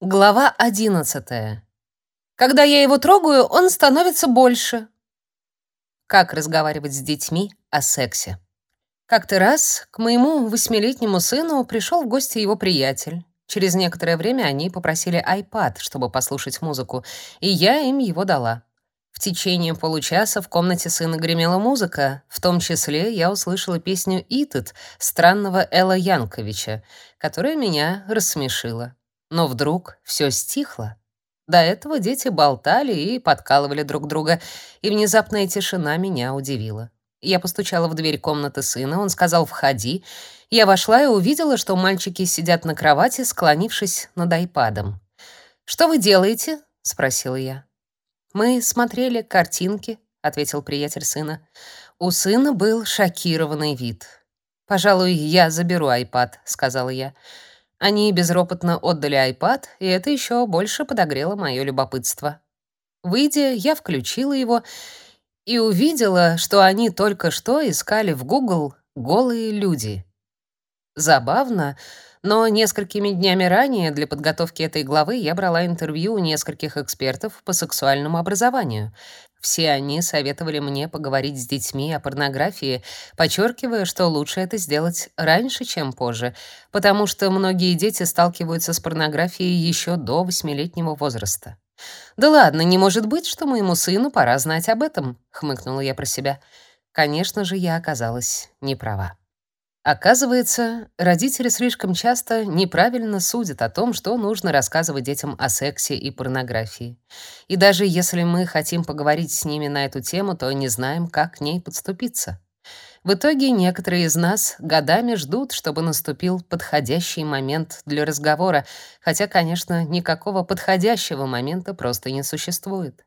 Глава 11. Когда я его трогаю, он становится больше. Как разговаривать с детьми о сексе? Как-то раз к моему восьмилетнему сыну пришел в гости его приятель. Через некоторое время они попросили iPad, чтобы послушать музыку, и я им его дала. В течение получаса в комнате сына гремела музыка, в том числе я услышала песню «Eat It» странного Элла Янковича, которая меня рассмешила. Но вдруг все стихло. До этого дети болтали и подкалывали друг друга, и внезапная тишина меня удивила. Я постучала в дверь комнаты сына, он сказал «входи». Я вошла и увидела, что мальчики сидят на кровати, склонившись над айпадом. «Что вы делаете?» — спросила я. «Мы смотрели картинки», — ответил приятель сына. У сына был шокированный вид. «Пожалуй, я заберу айпад», — сказала я. Они безропотно отдали iPad, и это еще больше подогрело мое любопытство. Выйдя, я включила его и увидела, что они только что искали в Google «голые люди». Забавно, но несколькими днями ранее для подготовки этой главы я брала интервью у нескольких экспертов по сексуальному образованию. Все они советовали мне поговорить с детьми о порнографии, подчеркивая, что лучше это сделать раньше, чем позже, потому что многие дети сталкиваются с порнографией еще до восьмилетнего возраста. «Да ладно, не может быть, что моему сыну пора знать об этом», — хмыкнула я про себя. Конечно же, я оказалась не права. Оказывается, родители слишком часто неправильно судят о том, что нужно рассказывать детям о сексе и порнографии. И даже если мы хотим поговорить с ними на эту тему, то не знаем, как к ней подступиться. В итоге некоторые из нас годами ждут, чтобы наступил подходящий момент для разговора, хотя, конечно, никакого подходящего момента просто не существует.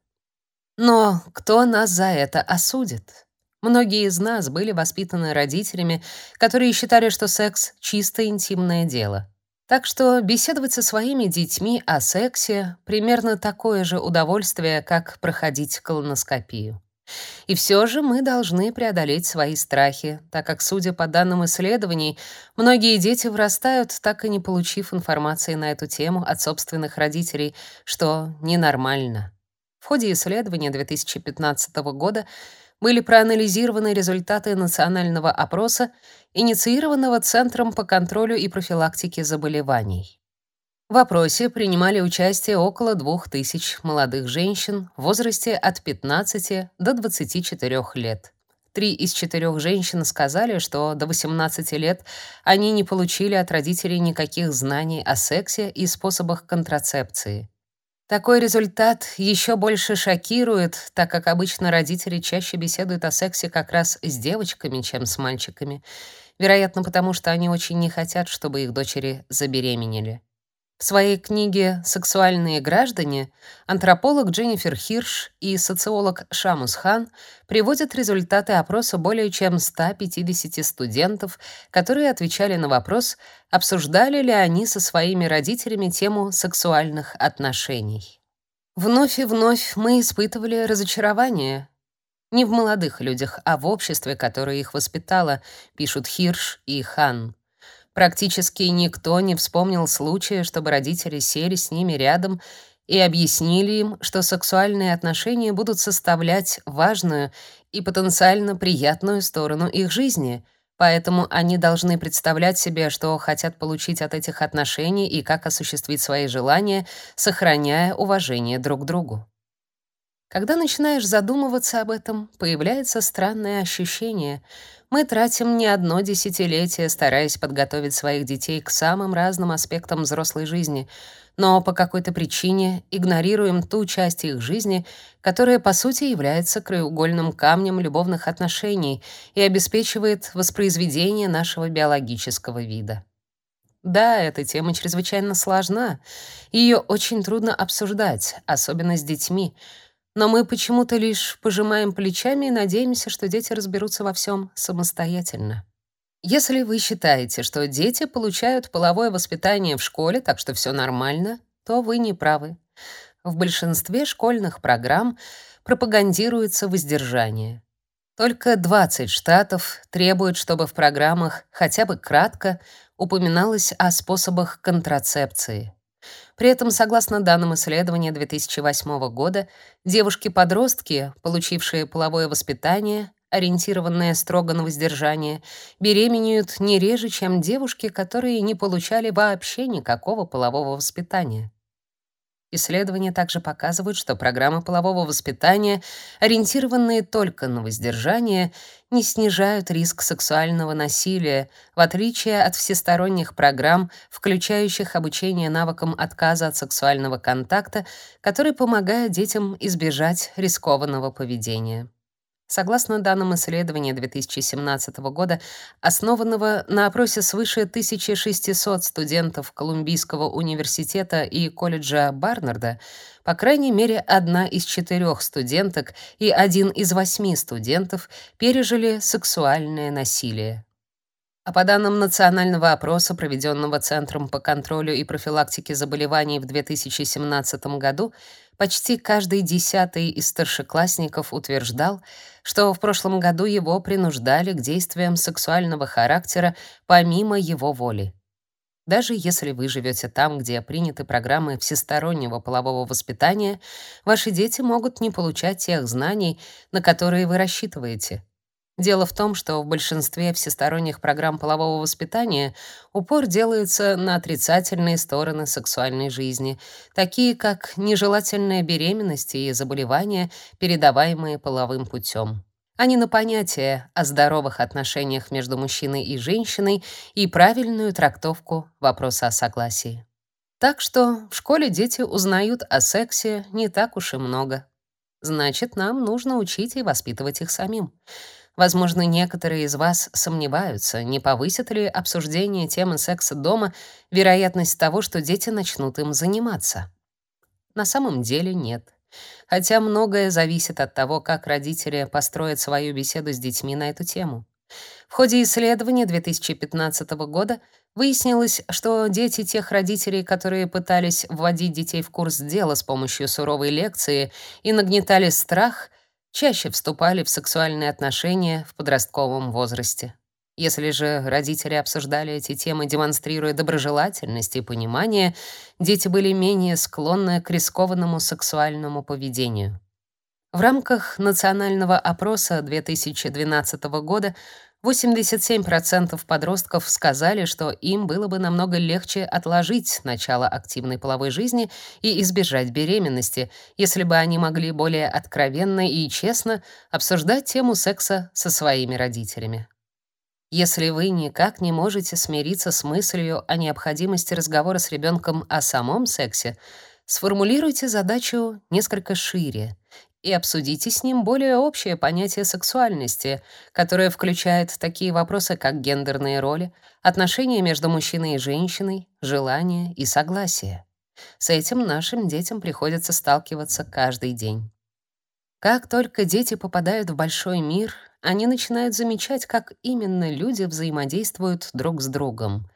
Но кто нас за это осудит? Многие из нас были воспитаны родителями, которые считали, что секс — чисто интимное дело. Так что беседовать со своими детьми о сексе — примерно такое же удовольствие, как проходить колоноскопию. И все же мы должны преодолеть свои страхи, так как, судя по данным исследований, многие дети вырастают, так и не получив информации на эту тему от собственных родителей, что ненормально. В ходе исследования 2015 года были проанализированы результаты национального опроса, инициированного Центром по контролю и профилактике заболеваний. В опросе принимали участие около 2000 молодых женщин в возрасте от 15 до 24 лет. Три из четырех женщин сказали, что до 18 лет они не получили от родителей никаких знаний о сексе и способах контрацепции. Такой результат еще больше шокирует, так как обычно родители чаще беседуют о сексе как раз с девочками, чем с мальчиками. Вероятно, потому что они очень не хотят, чтобы их дочери забеременели. В своей книге «Сексуальные граждане» антрополог Дженнифер Хирш и социолог Шамус Хан приводят результаты опроса более чем 150 студентов, которые отвечали на вопрос, обсуждали ли они со своими родителями тему сексуальных отношений. Вновь и вновь мы испытывали разочарование. Не в молодых людях, а в обществе, которое их воспитало, пишут Хирш и Хан. Практически никто не вспомнил случая, чтобы родители сели с ними рядом и объяснили им, что сексуальные отношения будут составлять важную и потенциально приятную сторону их жизни, поэтому они должны представлять себе, что хотят получить от этих отношений и как осуществить свои желания, сохраняя уважение друг к другу. Когда начинаешь задумываться об этом, появляется странное ощущение — мы тратим не одно десятилетие, стараясь подготовить своих детей к самым разным аспектам взрослой жизни, но по какой-то причине игнорируем ту часть их жизни, которая по сути является краеугольным камнем любовных отношений и обеспечивает воспроизведение нашего биологического вида. Да, эта тема чрезвычайно сложна, ее очень трудно обсуждать, особенно с детьми, но мы почему-то лишь пожимаем плечами и надеемся, что дети разберутся во всем самостоятельно. Если вы считаете, что дети получают половое воспитание в школе, так что все нормально, то вы не правы. В большинстве школьных программ пропагандируется воздержание. Только 20 штатов требуют, чтобы в программах хотя бы кратко упоминалось о способах контрацепции. При этом, согласно данным исследования 2008 года, девушки-подростки, получившие половое воспитание, ориентированные строго на воздержание, беременеют не реже, чем девушки, которые не получали вообще никакого полового воспитания. Исследования также показывают, что программы полового воспитания, ориентированные только на воздержание, не снижают риск сексуального насилия, в отличие от всесторонних программ, включающих обучение навыкам отказа от сексуального контакта, которые помогают детям избежать рискованного поведения. Согласно данным исследования 2017 года, основанного на опросе свыше 1600 студентов Колумбийского университета и колледжа Барнарда, по крайней мере, одна из четырех студенток и один из восьми студентов пережили сексуальное насилие. А по данным национального опроса, проведенного Центром по контролю и профилактике заболеваний в 2017 году, почти каждый десятый из старшеклассников утверждал, что в прошлом году его принуждали к действиям сексуального характера помимо его воли. Даже если вы живете там, где приняты программы всестороннего полового воспитания, ваши дети могут не получать тех знаний, на которые вы рассчитываете. Дело в том, что в большинстве всесторонних программ полового воспитания упор делается на отрицательные стороны сексуальной жизни, такие как нежелательная беременность и заболевания, передаваемые половым путем, а не на понятия о здоровых отношениях между мужчиной и женщиной и правильную трактовку вопроса о согласии. Так что в школе дети узнают о сексе не так уж и много. Значит, нам нужно учить и воспитывать их самим. Возможно, некоторые из вас сомневаются, не повысит ли обсуждение темы секса дома вероятность того, что дети начнут им заниматься. На самом деле нет. Хотя многое зависит от того, как родители построят свою беседу с детьми на эту тему. В ходе исследования 2015 года выяснилось, что дети тех родителей, которые пытались вводить детей в курс дела с помощью суровой лекции и нагнетали страх — чаще вступали в сексуальные отношения в подростковом возрасте. Если же родители обсуждали эти темы, демонстрируя доброжелательность и понимание, дети были менее склонны к рискованному сексуальному поведению. В рамках национального опроса 2012 года 87% подростков сказали, что им было бы намного легче отложить начало активной половой жизни и избежать беременности, если бы они могли более откровенно и честно обсуждать тему секса со своими родителями. Если вы никак не можете смириться с мыслью о необходимости разговора с ребенком о самом сексе, сформулируйте задачу несколько шире и обсудите с ним более общее понятие сексуальности, которое включает такие вопросы, как гендерные роли, отношения между мужчиной и женщиной, желание и согласие. С этим нашим детям приходится сталкиваться каждый день. Как только дети попадают в большой мир, они начинают замечать, как именно люди взаимодействуют друг с другом.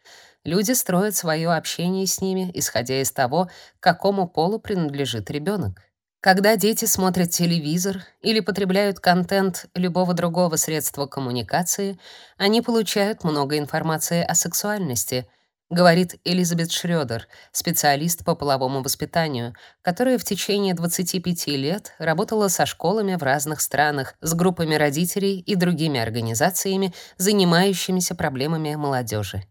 Люди строят свое общение с ними, исходя из того, к какому полу принадлежит ребенок. Когда дети смотрят телевизор или потребляют контент любого другого средства коммуникации, они получают много информации о сексуальности, говорит Элизабет Шрёдер, специалист по половому воспитанию, которая в течение 25 лет работала со школами в разных странах, с группами родителей и другими организациями, занимающимися проблемами молодежи.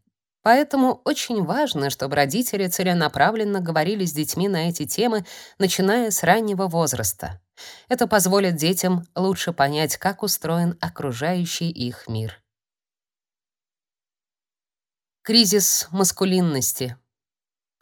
Поэтому очень важно, чтобы родители целенаправленно говорили с детьми на эти темы, начиная с раннего возраста. Это позволит детям лучше понять, как устроен окружающий их мир. Кризис маскулинности.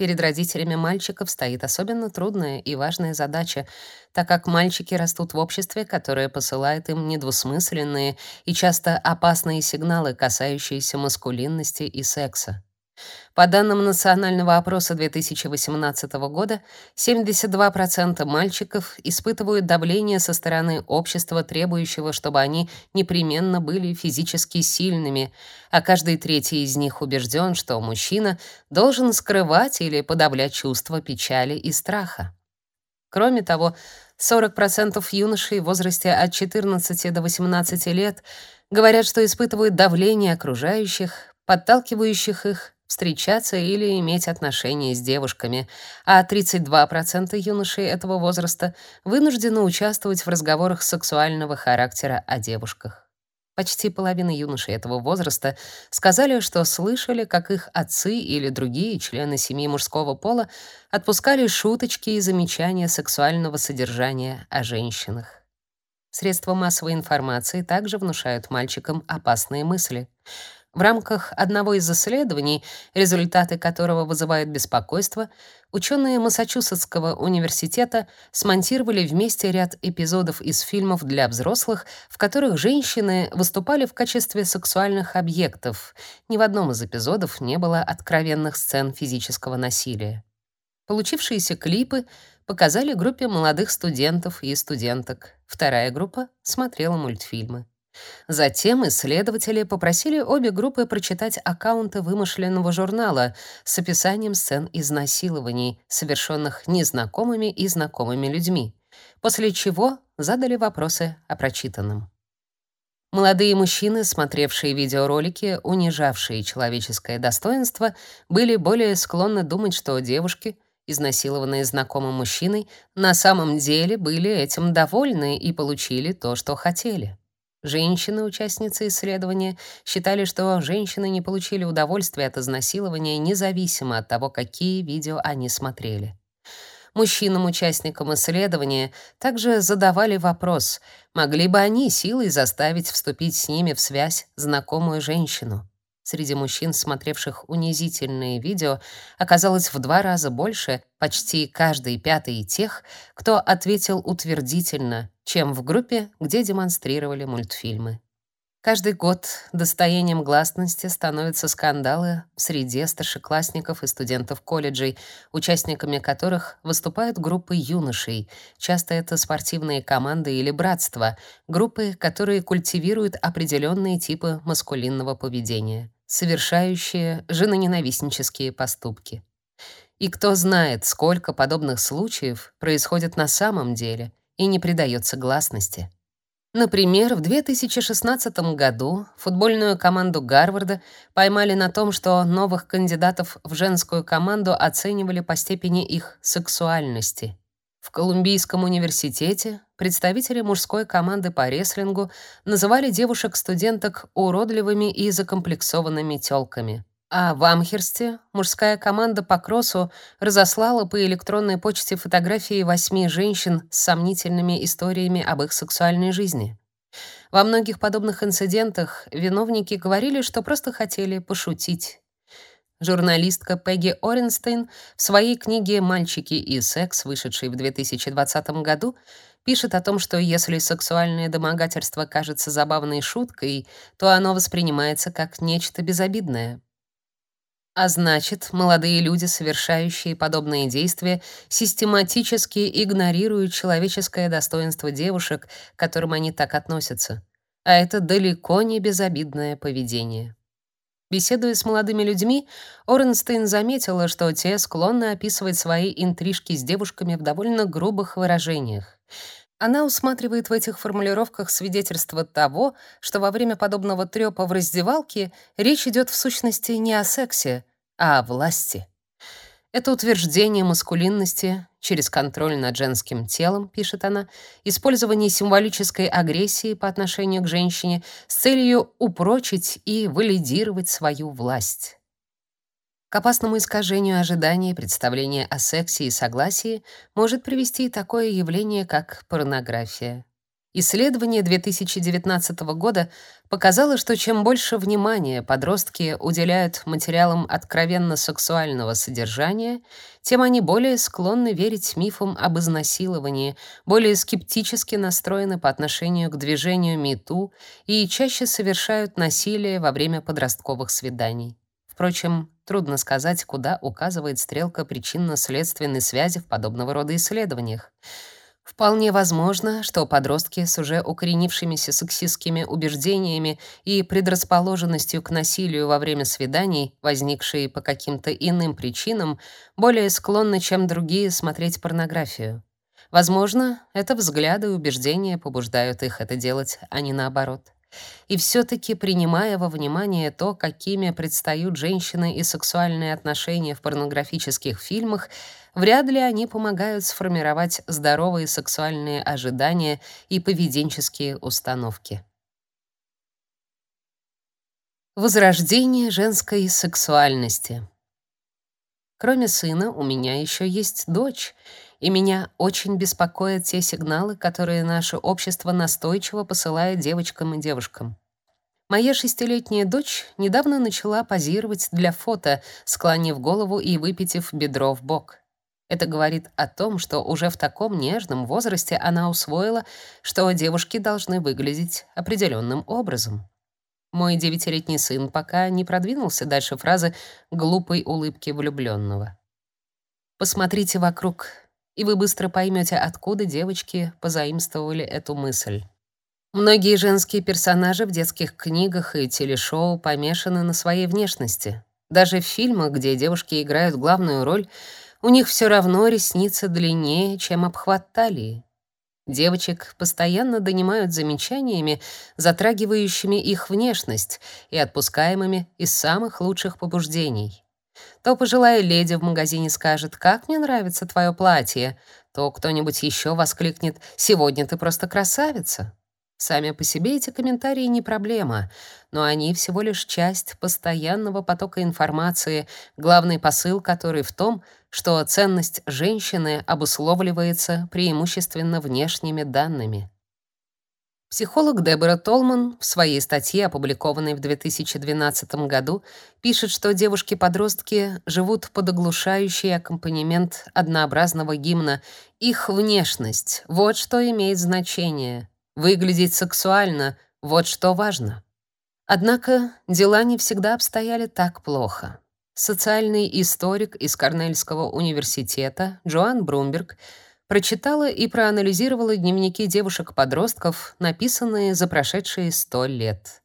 Перед родителями мальчиков стоит особенно трудная и важная задача, так как мальчики растут в обществе, которое посылает им недвусмысленные и часто опасные сигналы, касающиеся маскулинности и секса. По данным национального опроса 2018 года, 72% мальчиков испытывают давление со стороны общества, требующего, чтобы они непременно были физически сильными, а каждый третий из них убежден, что мужчина должен скрывать или подавлять чувства печали и страха. Кроме того, 40% юношей в возрасте от 14 до 18 лет говорят, что испытывают давление окружающих, подталкивающих их встречаться или иметь отношения с девушками, а 32% юношей этого возраста вынуждены участвовать в разговорах сексуального характера о девушках. Почти половина юношей этого возраста сказали, что слышали, как их отцы или другие члены семьи мужского пола отпускали шуточки и замечания сексуального содержания о женщинах. Средства массовой информации также внушают мальчикам опасные мысли. В рамках одного из исследований, результаты которого вызывают беспокойство, ученые Массачусетского университета смонтировали вместе ряд эпизодов из фильмов для взрослых, в которых женщины выступали в качестве сексуальных объектов. Ни в одном из эпизодов не было откровенных сцен физического насилия. Получившиеся клипы показали группе молодых студентов и студенток. Вторая группа смотрела мультфильмы. Затем исследователи попросили обе группы прочитать аккаунты вымышленного журнала с описанием сцен изнасилований, совершенных незнакомыми и знакомыми людьми, после чего задали вопросы о прочитанном. Молодые мужчины, смотревшие видеоролики, унижавшие человеческое достоинство, были более склонны думать, что девушки — изнасилованные знакомым мужчиной, на самом деле были этим довольны и получили то, что хотели. Женщины, участницы исследования, считали, что женщины не получили удовольствия от изнасилования независимо от того, какие видео они смотрели. Мужчинам-участникам исследования также задавали вопрос, могли бы они силой заставить вступить с ними в связь знакомую женщину. Среди мужчин, смотревших унизительные видео, оказалось в два раза больше, почти каждый пятый тех, кто ответил утвердительно, чем в группе, где демонстрировали мультфильмы. Каждый год достоянием гласности становятся скандалы в среде старшеклассников и студентов колледжей, участниками которых выступают группы юношей. Часто это спортивные команды или братства, группы, которые культивируют определенные типы маскулинного поведения, совершающие женоненавистнические поступки. И кто знает, сколько подобных случаев происходит на самом деле и не придается гласности. Например, в 2016 году футбольную команду Гарварда поймали на том, что новых кандидатов в женскую команду оценивали по степени их сексуальности. В Колумбийском университете представители мужской команды по рестлингу называли девушек-студенток уродливыми и закомплексованными тёлками. А в Амхерсте мужская команда по кроссу разослала по электронной почте фотографии восьми женщин с сомнительными историями об их сексуальной жизни. Во многих подобных инцидентах виновники говорили, что просто хотели пошутить. Журналистка Пегги Оренстейн в своей книге «Мальчики и секс», вышедшей в 2020 году, пишет о том, что если сексуальное домогательство кажется забавной шуткой, то оно воспринимается как нечто безобидное. А значит, молодые люди, совершающие подобные действия, систематически игнорируют человеческое достоинство девушек, к которым они так относятся. А это далеко не безобидное поведение. Беседуя с молодыми людьми, Оренстейн заметила, что те склонны описывать свои интрижки с девушками в довольно грубых выражениях. Она усматривает в этих формулировках свидетельство того, что во время подобного трёпа в раздевалке речь идет в сущности не о сексе, а о власти. Это утверждение маскулинности через контроль над женским телом, пишет она, использование символической агрессии по отношению к женщине с целью упрочить и валидировать свою власть. К опасному искажению ожиданий и представления о сексе и согласии может привести такое явление, как порнография. Исследование 2019 года показало, что чем больше внимания подростки уделяют материалам откровенно сексуального содержания, тем они более склонны верить мифам об изнасиловании, более скептически настроены по отношению к движению МИТУ и чаще совершают насилие во время подростковых свиданий. Впрочем, трудно сказать, куда указывает стрелка причинно-следственной связи в подобного рода исследованиях. Вполне возможно, что подростки с уже укоренившимися сексистскими убеждениями и предрасположенностью к насилию во время свиданий, возникшие по каким-то иным причинам, более склонны, чем другие, смотреть порнографию. Возможно, это взгляды и убеждения побуждают их это делать, а не наоборот. И все таки принимая во внимание то, какими предстают женщины и сексуальные отношения в порнографических фильмах, вряд ли они помогают сформировать здоровые сексуальные ожидания и поведенческие установки. Возрождение женской сексуальности. Кроме сына, у меня еще есть дочь, и меня очень беспокоят те сигналы, которые наше общество настойчиво посылает девочкам и девушкам. Моя шестилетняя дочь недавно начала позировать для фото, склонив голову и выпитив бедро в бок. Это говорит о том, что уже в таком нежном возрасте она усвоила, что девушки должны выглядеть определенным образом. Мой девятилетний сын пока не продвинулся дальше фразы глупой улыбки влюбленного. Посмотрите вокруг, и вы быстро поймете, откуда девочки позаимствовали эту мысль. Многие женские персонажи в детских книгах и телешоу помешаны на своей внешности. Даже в фильмах, где девушки играют главную роль, у них все равно ресницы длиннее, чем обхват талии. Девочек постоянно донимают замечаниями, затрагивающими их внешность и отпускаемыми из самых лучших побуждений. То пожилая леди в магазине скажет «Как мне нравится твое платье», то кто-нибудь еще воскликнет «Сегодня ты просто красавица». Сами по себе эти комментарии не проблема, но они всего лишь часть постоянного потока информации, главный посыл который в том, что ценность женщины обусловливается преимущественно внешними данными. Психолог Дебора Толман в своей статье, опубликованной в 2012 году, пишет, что девушки-подростки живут под оглушающий аккомпанемент однообразного гимна. Их внешность — вот что имеет значение — Выглядеть сексуально — вот что важно. Однако дела не всегда обстояли так плохо. Социальный историк из Корнельского университета Джоан Брумберг прочитала и проанализировала дневники девушек-подростков, написанные за прошедшие сто лет.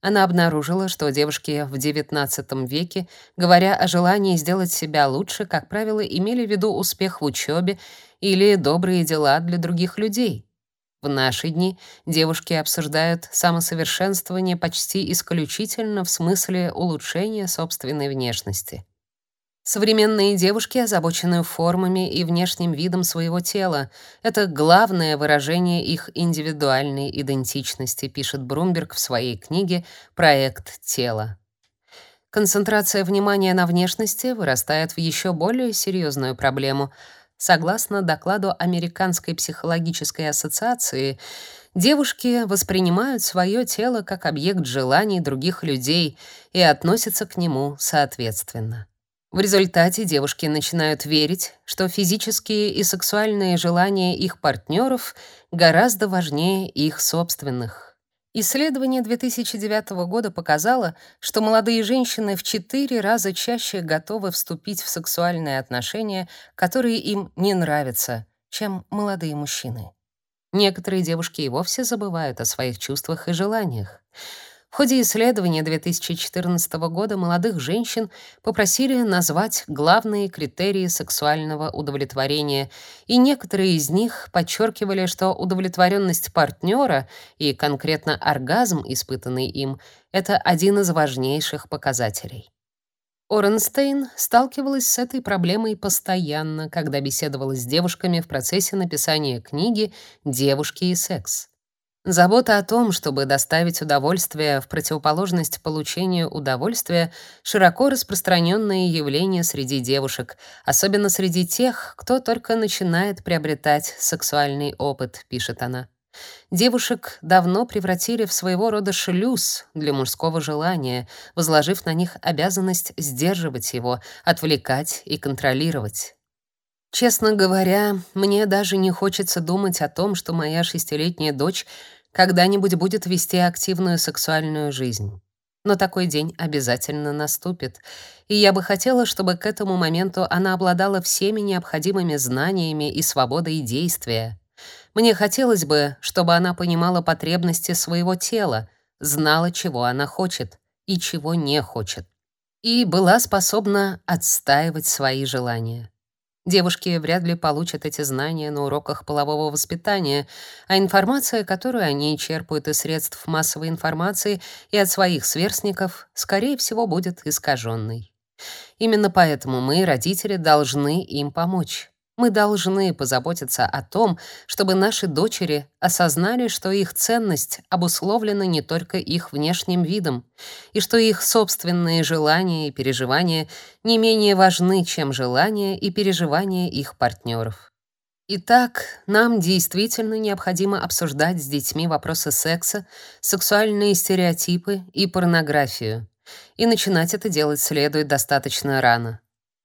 Она обнаружила, что девушки в XIX веке, говоря о желании сделать себя лучше, как правило, имели в виду успех в учебе или добрые дела для других людей. В наши дни девушки обсуждают самосовершенствование почти исключительно в смысле улучшения собственной внешности. Современные девушки озабочены формами и внешним видом своего тела. Это главное выражение их индивидуальной идентичности, пишет Брумберг в своей книге «Проект тела». Концентрация внимания на внешности вырастает в еще более серьезную проблему — Согласно докладу Американской психологической ассоциации, девушки воспринимают свое тело как объект желаний других людей и относятся к нему соответственно. В результате девушки начинают верить, что физические и сексуальные желания их партнеров гораздо важнее их собственных. Исследование 2009 года показало, что молодые женщины в четыре раза чаще готовы вступить в сексуальные отношения, которые им не нравятся, чем молодые мужчины. Некоторые девушки и вовсе забывают о своих чувствах и желаниях. В ходе исследования 2014 года молодых женщин попросили назвать главные критерии сексуального удовлетворения, и некоторые из них подчеркивали, что удовлетворенность партнера и конкретно оргазм, испытанный им, это один из важнейших показателей. Оренстейн сталкивалась с этой проблемой постоянно, когда беседовала с девушками в процессе написания книги «Девушки и секс». Забота о том, чтобы доставить удовольствие в противоположность получению удовольствия, широко распространенное явление среди девушек, особенно среди тех, кто только начинает приобретать сексуальный опыт, пишет она. Девушек давно превратили в своего рода шлюз для мужского желания, возложив на них обязанность сдерживать его, отвлекать и контролировать. Честно говоря, мне даже не хочется думать о том, что моя шестилетняя дочь когда-нибудь будет вести активную сексуальную жизнь. Но такой день обязательно наступит, и я бы хотела, чтобы к этому моменту она обладала всеми необходимыми знаниями и свободой действия. Мне хотелось бы, чтобы она понимала потребности своего тела, знала, чего она хочет и чего не хочет, и была способна отстаивать свои желания. Девушки вряд ли получат эти знания на уроках полового воспитания, а информация, которую они черпают из средств массовой информации и от своих сверстников, скорее всего, будет искаженной. Именно поэтому мы, родители, должны им помочь. Мы должны позаботиться о том, чтобы наши дочери осознали, что их ценность обусловлена не только их внешним видом, и что их собственные желания и переживания не менее важны, чем желания и переживания их партнеров. Итак, нам действительно необходимо обсуждать с детьми вопросы секса, сексуальные стереотипы и порнографию. И начинать это делать следует достаточно рано.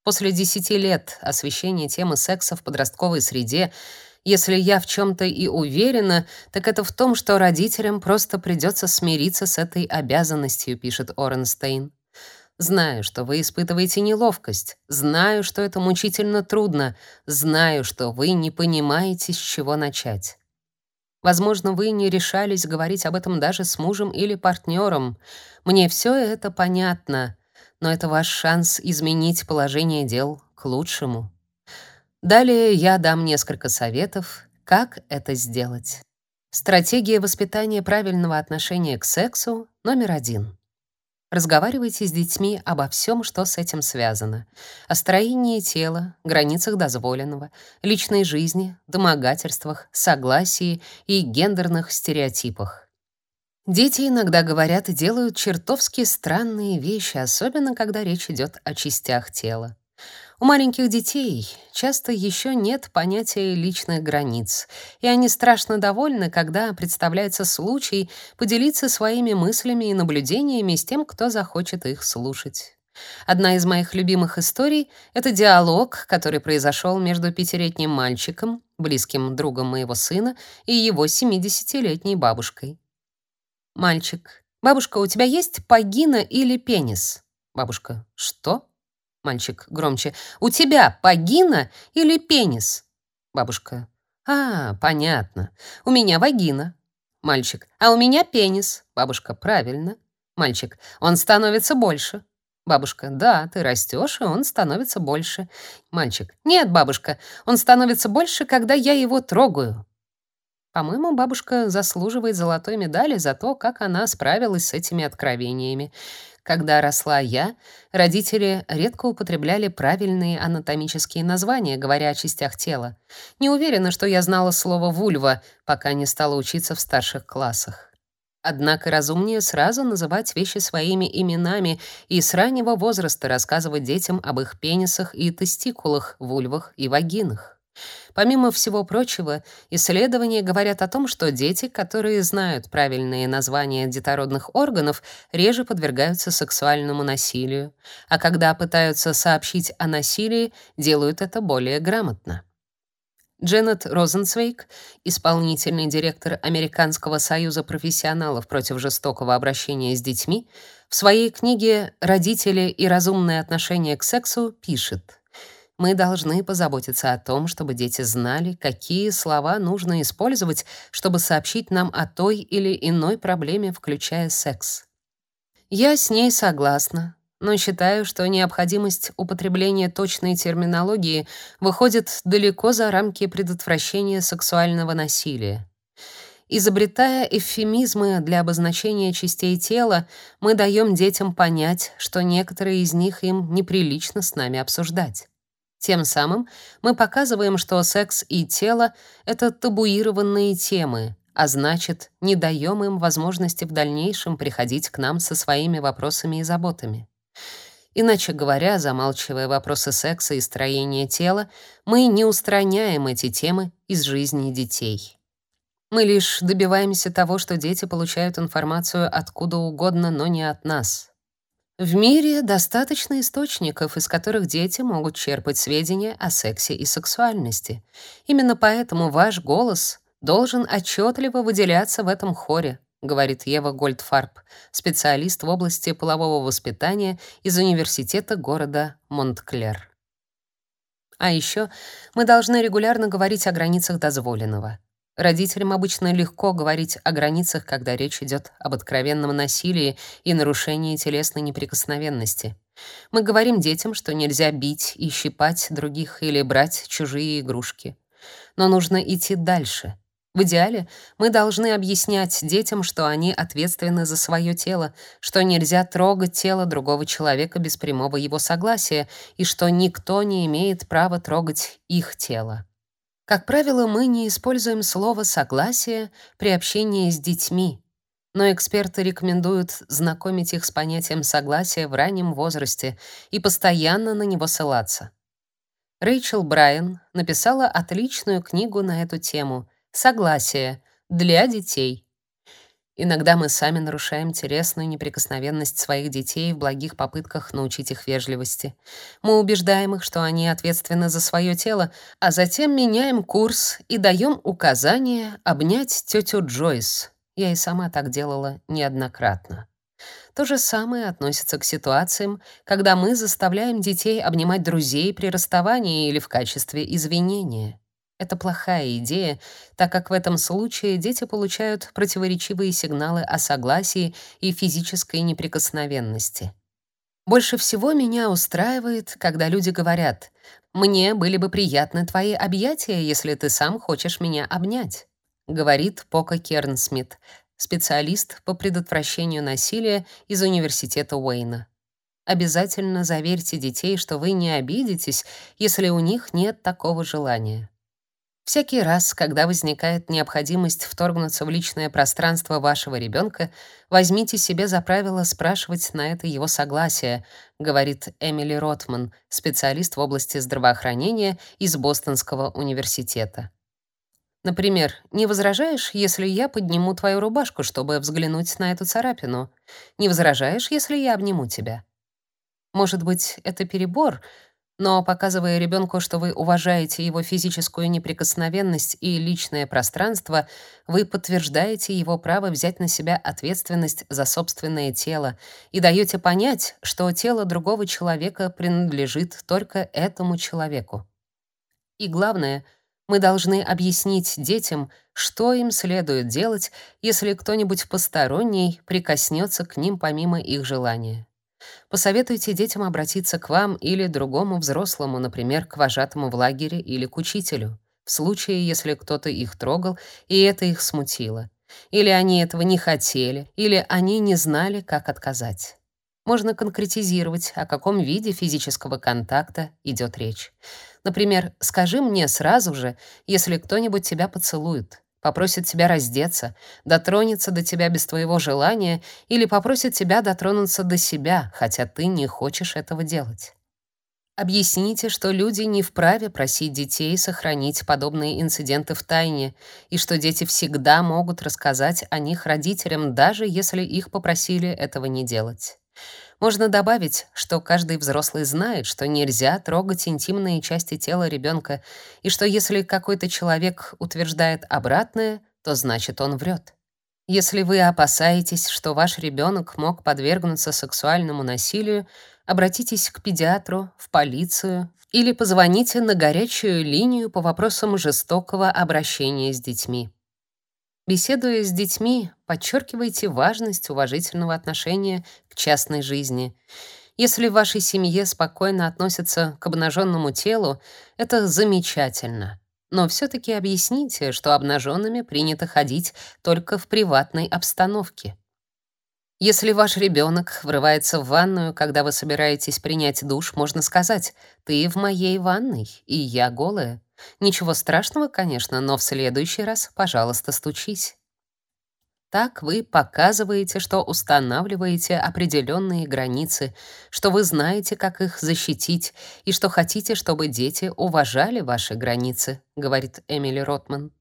После 10 лет освещения темы секса в подростковой среде, если я в чем то и уверена, так это в том, что родителям просто придется смириться с этой обязанностью, пишет Оренстейн. Знаю, что вы испытываете неловкость, знаю, что это мучительно трудно, знаю, что вы не понимаете, с чего начать. Возможно, вы не решались говорить об этом даже с мужем или партнером. Мне все это понятно но это ваш шанс изменить положение дел к лучшему. Далее я дам несколько советов, как это сделать. Стратегия воспитания правильного отношения к сексу номер один. Разговаривайте с детьми обо всем, что с этим связано. О строении тела, границах дозволенного, личной жизни, домогательствах, согласии и гендерных стереотипах. Дети иногда говорят и делают чертовски странные вещи, особенно когда речь идет о частях тела. У маленьких детей часто еще нет понятия личных границ, и они страшно довольны, когда представляется случай поделиться своими мыслями и наблюдениями с тем, кто захочет их слушать. Одна из моих любимых историй — это диалог, который произошел между пятилетним мальчиком, близким другом моего сына, и его 70-летней бабушкой. Мальчик. Бабушка, у тебя есть пагина или пенис? Бабушка. Что? Мальчик громче. У тебя пагина или пенис? Бабушка. А, понятно. У меня вагина. Мальчик. А у меня пенис. Бабушка. Правильно. Мальчик. Он становится больше. Бабушка. Да, ты растешь, и он становится больше. Мальчик. Нет, бабушка, он становится больше, когда я его трогаю. По-моему, бабушка заслуживает золотой медали за то, как она справилась с этими откровениями. Когда росла я, родители редко употребляли правильные анатомические названия, говоря о частях тела. Не уверена, что я знала слово «вульва», пока не стала учиться в старших классах. Однако разумнее сразу называть вещи своими именами и с раннего возраста рассказывать детям об их пенисах и тестикулах, вульвах и вагинах. Помимо всего прочего, исследования говорят о том, что дети, которые знают правильные названия детородных органов, реже подвергаются сексуальному насилию, а когда пытаются сообщить о насилии, делают это более грамотно. Дженнет Розенцвейк, исполнительный директор Американского союза профессионалов против жестокого обращения с детьми, в своей книге «Родители и разумное отношение к сексу» пишет: мы должны позаботиться о том, чтобы дети знали, какие слова нужно использовать, чтобы сообщить нам о той или иной проблеме, включая секс. Я с ней согласна, но считаю, что необходимость употребления точной терминологии выходит далеко за рамки предотвращения сексуального насилия. Изобретая эвфемизмы для обозначения частей тела, мы даем детям понять, что некоторые из них им неприлично с нами обсуждать. Тем самым мы показываем, что секс и тело — это табуированные темы, а значит, не даем им возможности в дальнейшем приходить к нам со своими вопросами и заботами. Иначе говоря, замалчивая вопросы секса и строения тела, мы не устраняем эти темы из жизни детей. Мы лишь добиваемся того, что дети получают информацию откуда угодно, но не от нас. В мире достаточно источников, из которых дети могут черпать сведения о сексе и сексуальности. Именно поэтому ваш голос должен отчетливо выделяться в этом хоре, говорит Ева Гольдфарб, специалист в области полового воспитания из университета города Монтклер. А еще мы должны регулярно говорить о границах дозволенного. Родителям обычно легко говорить о границах, когда речь идет об откровенном насилии и нарушении телесной неприкосновенности. Мы говорим детям, что нельзя бить и щипать других или брать чужие игрушки. Но нужно идти дальше. В идеале мы должны объяснять детям, что они ответственны за свое тело, что нельзя трогать тело другого человека без прямого его согласия и что никто не имеет права трогать их тело. Как правило, мы не используем слово «согласие» при общении с детьми, но эксперты рекомендуют знакомить их с понятием согласия в раннем возрасте и постоянно на него ссылаться. Рэйчел Брайан написала отличную книгу на эту тему Согласие для детей. Иногда мы сами нарушаем телесную неприкосновенность своих детей в благих попытках научить их вежливости. Мы убеждаем их, что они ответственны за свое тело, а затем меняем курс и даем указание обнять тетю Джойс. Я и сама так делала неоднократно. То же самое относится к ситуациям, когда мы заставляем детей обнимать друзей при расставании или в качестве извинения. Это плохая идея, так как в этом случае дети получают противоречивые сигналы о согласии и физической неприкосновенности. Больше всего меня устраивает, когда люди говорят: "Мне были бы приятны твои объятия, если ты сам хочешь меня обнять", говорит Пока Кернсмит, специалист по предотвращению насилия из университета Уэйна. Обязательно заверьте детей, что вы не обидитесь, если у них нет такого желания. Всякий раз, когда возникает необходимость вторгнуться в личное пространство вашего ребенка, возьмите себе за правило спрашивать на это его согласие, говорит Эмили Ротман, специалист в области здравоохранения из Бостонского университета. Например, не возражаешь, если я подниму твою рубашку, чтобы взглянуть на эту царапину? Не возражаешь, если я обниму тебя? Может быть, это перебор, но показывая ребенку, что вы уважаете его физическую неприкосновенность и личное пространство, вы подтверждаете его право взять на себя ответственность за собственное тело и даете понять, что тело другого человека принадлежит только этому человеку. И главное, мы должны объяснить детям, что им следует делать, если кто-нибудь посторонний прикоснется к ним помимо их желания. Посоветуйте детям обратиться к вам или другому взрослому, например, к вожатому в лагере или к учителю, в случае, если кто-то их трогал, и это их смутило. Или они этого не хотели, или они не знали, как отказать. Можно конкретизировать, о каком виде физического контакта идет речь. Например, скажи мне сразу же, если кто-нибудь тебя поцелует попросит тебя раздеться, дотронется до тебя без твоего желания или попросит тебя дотронуться до себя, хотя ты не хочешь этого делать. Объясните, что люди не вправе просить детей сохранить подобные инциденты в тайне, и что дети всегда могут рассказать о них родителям, даже если их попросили этого не делать. Можно добавить, что каждый взрослый знает, что нельзя трогать интимные части тела ребенка, и что если какой-то человек утверждает обратное, то значит он врет. Если вы опасаетесь, что ваш ребенок мог подвергнуться сексуальному насилию, обратитесь к педиатру, в полицию или позвоните на горячую линию по вопросам жестокого обращения с детьми. Беседуя с детьми, подчеркивайте важность уважительного отношения к частной жизни. Если в вашей семье спокойно относятся к обнаженному телу, это замечательно. Но все таки объясните, что обнаженными принято ходить только в приватной обстановке. Если ваш ребенок врывается в ванную, когда вы собираетесь принять душ, можно сказать: "Ты в моей ванной, и я голая". Ничего страшного, конечно, но в следующий раз, пожалуйста, стучись. Так вы показываете, что устанавливаете определенные границы, что вы знаете, как их защитить, и что хотите, чтобы дети уважали ваши границы, говорит Эмили Ротман.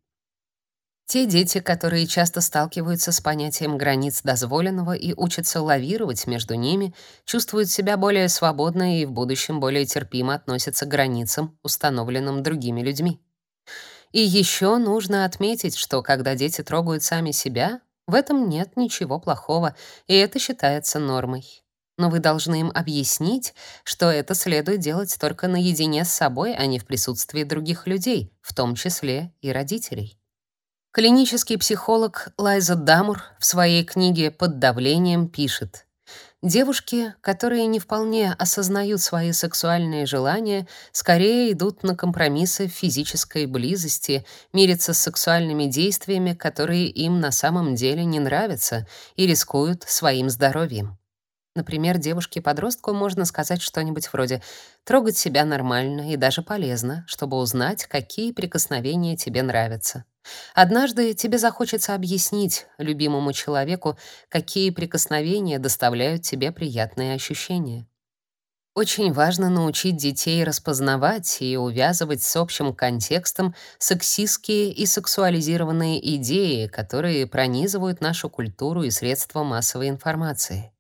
Те дети, которые часто сталкиваются с понятием границ дозволенного и учатся лавировать между ними, чувствуют себя более свободно и в будущем более терпимо относятся к границам, установленным другими людьми. И еще нужно отметить, что когда дети трогают сами себя, в этом нет ничего плохого, и это считается нормой. Но вы должны им объяснить, что это следует делать только наедине с собой, а не в присутствии других людей, в том числе и родителей. Клинический психолог Лайза Дамур в своей книге «Под давлением» пишет, Девушки, которые не вполне осознают свои сексуальные желания, скорее идут на компромиссы в физической близости, мирятся с сексуальными действиями, которые им на самом деле не нравятся, и рискуют своим здоровьем. Например, девушке-подростку можно сказать что-нибудь вроде «трогать себя нормально и даже полезно, чтобы узнать, какие прикосновения тебе нравятся». Однажды тебе захочется объяснить любимому человеку, какие прикосновения доставляют тебе приятные ощущения. Очень важно научить детей распознавать и увязывать с общим контекстом сексистские и сексуализированные идеи, которые пронизывают нашу культуру и средства массовой информации.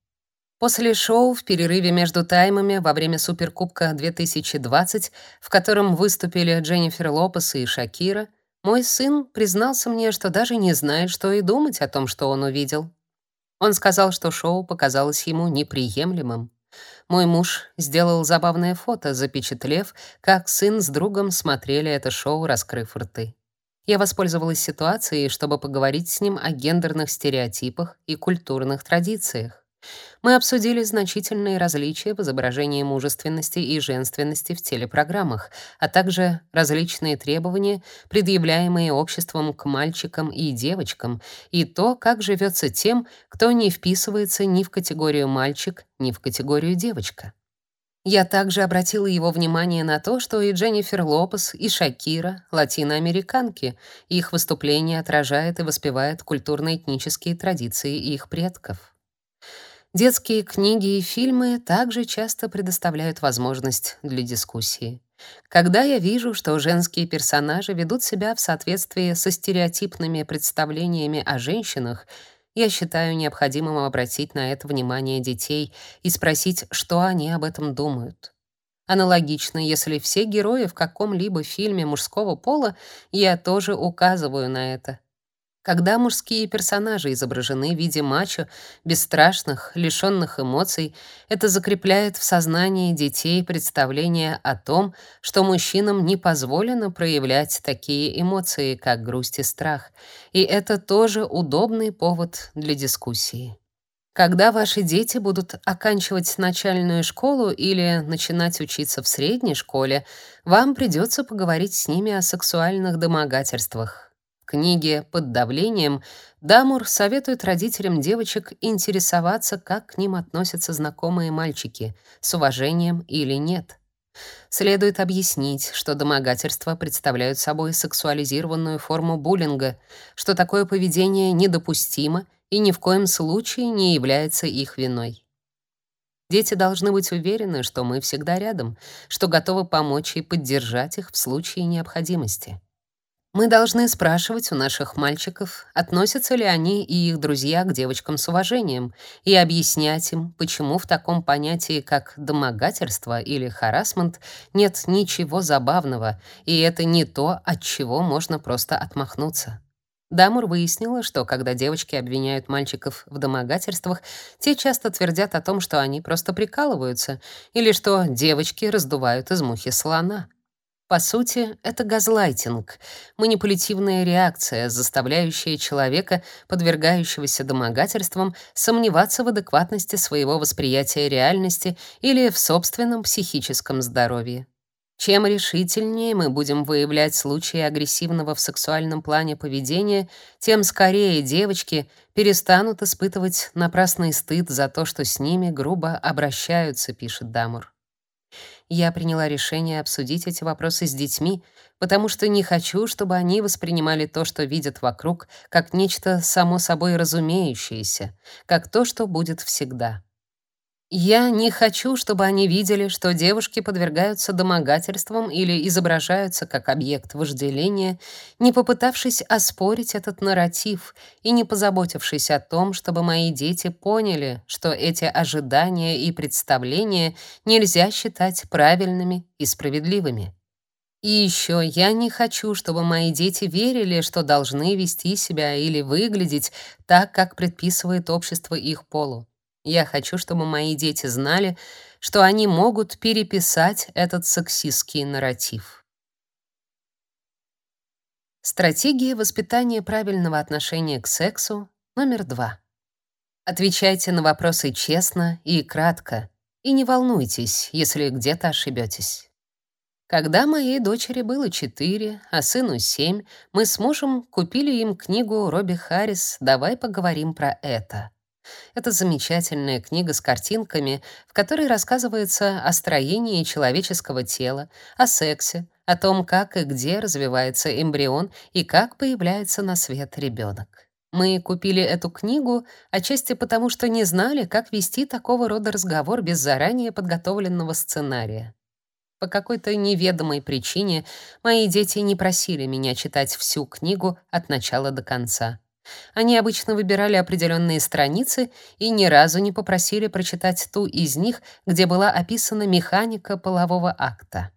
После шоу в перерыве между таймами во время Суперкубка 2020, в котором выступили Дженнифер Лопес и Шакира, мой сын признался мне, что даже не знает, что и думать о том, что он увидел. Он сказал, что шоу показалось ему неприемлемым. Мой муж сделал забавное фото, запечатлев, как сын с другом смотрели это шоу, раскрыв рты. Я воспользовалась ситуацией, чтобы поговорить с ним о гендерных стереотипах и культурных традициях. Мы обсудили значительные различия в изображении мужественности и женственности в телепрограммах, а также различные требования, предъявляемые обществом к мальчикам и девочкам, и то, как живется тем, кто не вписывается ни в категорию мальчик, ни в категорию девочка. Я также обратила его внимание на то, что и Дженнифер Лопес, и Шакира — латиноамериканки, их выступление отражает и воспевает культурно-этнические традиции их предков. Детские книги и фильмы также часто предоставляют возможность для дискуссии. Когда я вижу, что женские персонажи ведут себя в соответствии со стереотипными представлениями о женщинах, я считаю необходимым обратить на это внимание детей и спросить, что они об этом думают. Аналогично, если все герои в каком-либо фильме мужского пола, я тоже указываю на это. Когда мужские персонажи изображены в виде мачо, бесстрашных, лишённых эмоций, это закрепляет в сознании детей представление о том, что мужчинам не позволено проявлять такие эмоции, как грусть и страх. И это тоже удобный повод для дискуссии. Когда ваши дети будут оканчивать начальную школу или начинать учиться в средней школе, вам придется поговорить с ними о сексуальных домогательствах, книге «Под давлением» Дамур советует родителям девочек интересоваться, как к ним относятся знакомые мальчики, с уважением или нет. Следует объяснить, что домогательства представляют собой сексуализированную форму буллинга, что такое поведение недопустимо и ни в коем случае не является их виной. Дети должны быть уверены, что мы всегда рядом, что готовы помочь и поддержать их в случае необходимости. Мы должны спрашивать у наших мальчиков, относятся ли они и их друзья к девочкам с уважением, и объяснять им, почему в таком понятии, как домогательство или харассмент, нет ничего забавного, и это не то, от чего можно просто отмахнуться. Дамур выяснила, что когда девочки обвиняют мальчиков в домогательствах, те часто твердят о том, что они просто прикалываются, или что девочки раздувают из мухи слона. По сути, это газлайтинг, манипулятивная реакция, заставляющая человека, подвергающегося домогательствам, сомневаться в адекватности своего восприятия реальности или в собственном психическом здоровье. Чем решительнее мы будем выявлять случаи агрессивного в сексуальном плане поведения, тем скорее девочки перестанут испытывать напрасный стыд за то, что с ними грубо обращаются, пишет Дамур я приняла решение обсудить эти вопросы с детьми, потому что не хочу, чтобы они воспринимали то, что видят вокруг, как нечто само собой разумеющееся, как то, что будет всегда. Я не хочу, чтобы они видели, что девушки подвергаются домогательствам или изображаются как объект вожделения, не попытавшись оспорить этот нарратив и не позаботившись о том, чтобы мои дети поняли, что эти ожидания и представления нельзя считать правильными и справедливыми. И еще я не хочу, чтобы мои дети верили, что должны вести себя или выглядеть так, как предписывает общество их полу. Я хочу, чтобы мои дети знали, что они могут переписать этот сексистский нарратив. Стратегия воспитания правильного отношения к сексу номер два. Отвечайте на вопросы честно и кратко, и не волнуйтесь, если где-то ошибетесь. Когда моей дочери было четыре, а сыну семь, мы с мужем купили им книгу Робби Харрис «Давай поговорим про это». Это замечательная книга с картинками, в которой рассказывается о строении человеческого тела, о сексе, о том, как и где развивается эмбрион и как появляется на свет ребенок. Мы купили эту книгу отчасти потому, что не знали, как вести такого рода разговор без заранее подготовленного сценария. По какой-то неведомой причине мои дети не просили меня читать всю книгу от начала до конца. Они обычно выбирали определенные страницы и ни разу не попросили прочитать ту из них, где была описана механика полового акта.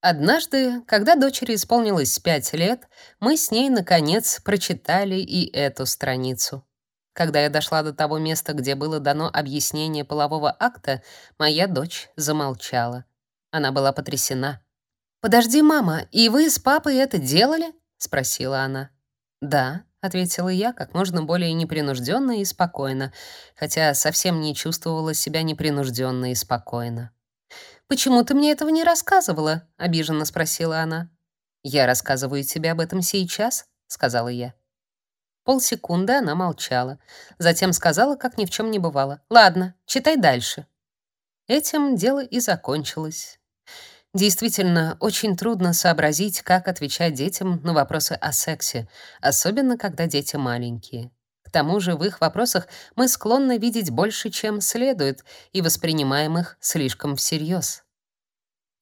Однажды, когда дочери исполнилось пять лет, мы с ней, наконец, прочитали и эту страницу. Когда я дошла до того места, где было дано объяснение полового акта, моя дочь замолчала. Она была потрясена. «Подожди, мама, и вы с папой это делали?» — спросила она. «Да», — ответила я, как можно более непринужденно и спокойно, хотя совсем не чувствовала себя непринужденно и спокойно. «Почему ты мне этого не рассказывала?» — обиженно спросила она. «Я рассказываю тебе об этом сейчас», — сказала я. Полсекунды она молчала, затем сказала, как ни в чем не бывало. «Ладно, читай дальше». Этим дело и закончилось. Действительно, очень трудно сообразить, как отвечать детям на вопросы о сексе, особенно когда дети маленькие. К тому же в их вопросах мы склонны видеть больше, чем следует, и воспринимаем их слишком всерьез.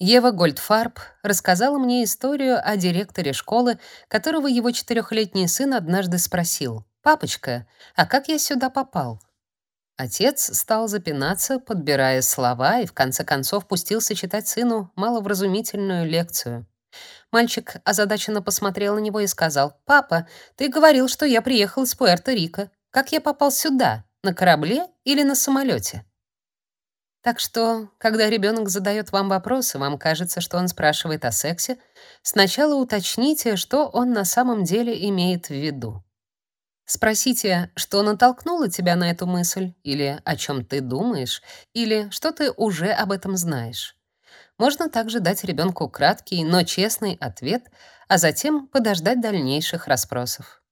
Ева Гольдфарб рассказала мне историю о директоре школы, которого его четырехлетний сын однажды спросил: "Папочка, а как я сюда попал?" Отец стал запинаться, подбирая слова, и в конце концов пустился читать сыну маловразумительную лекцию. Мальчик озадаченно посмотрел на него и сказал: "Папа, ты говорил, что я приехал из Пуэрто-Рико. Как я попал сюда? На корабле или на самолете?" Так что, когда ребенок задает вам вопросы, вам кажется, что он спрашивает о сексе, сначала уточните, что он на самом деле имеет в виду. Спросите, что натолкнуло тебя на эту мысль, или о чем ты думаешь, или что ты уже об этом знаешь. Можно также дать ребенку краткий, но честный ответ, а затем подождать дальнейших расспросов.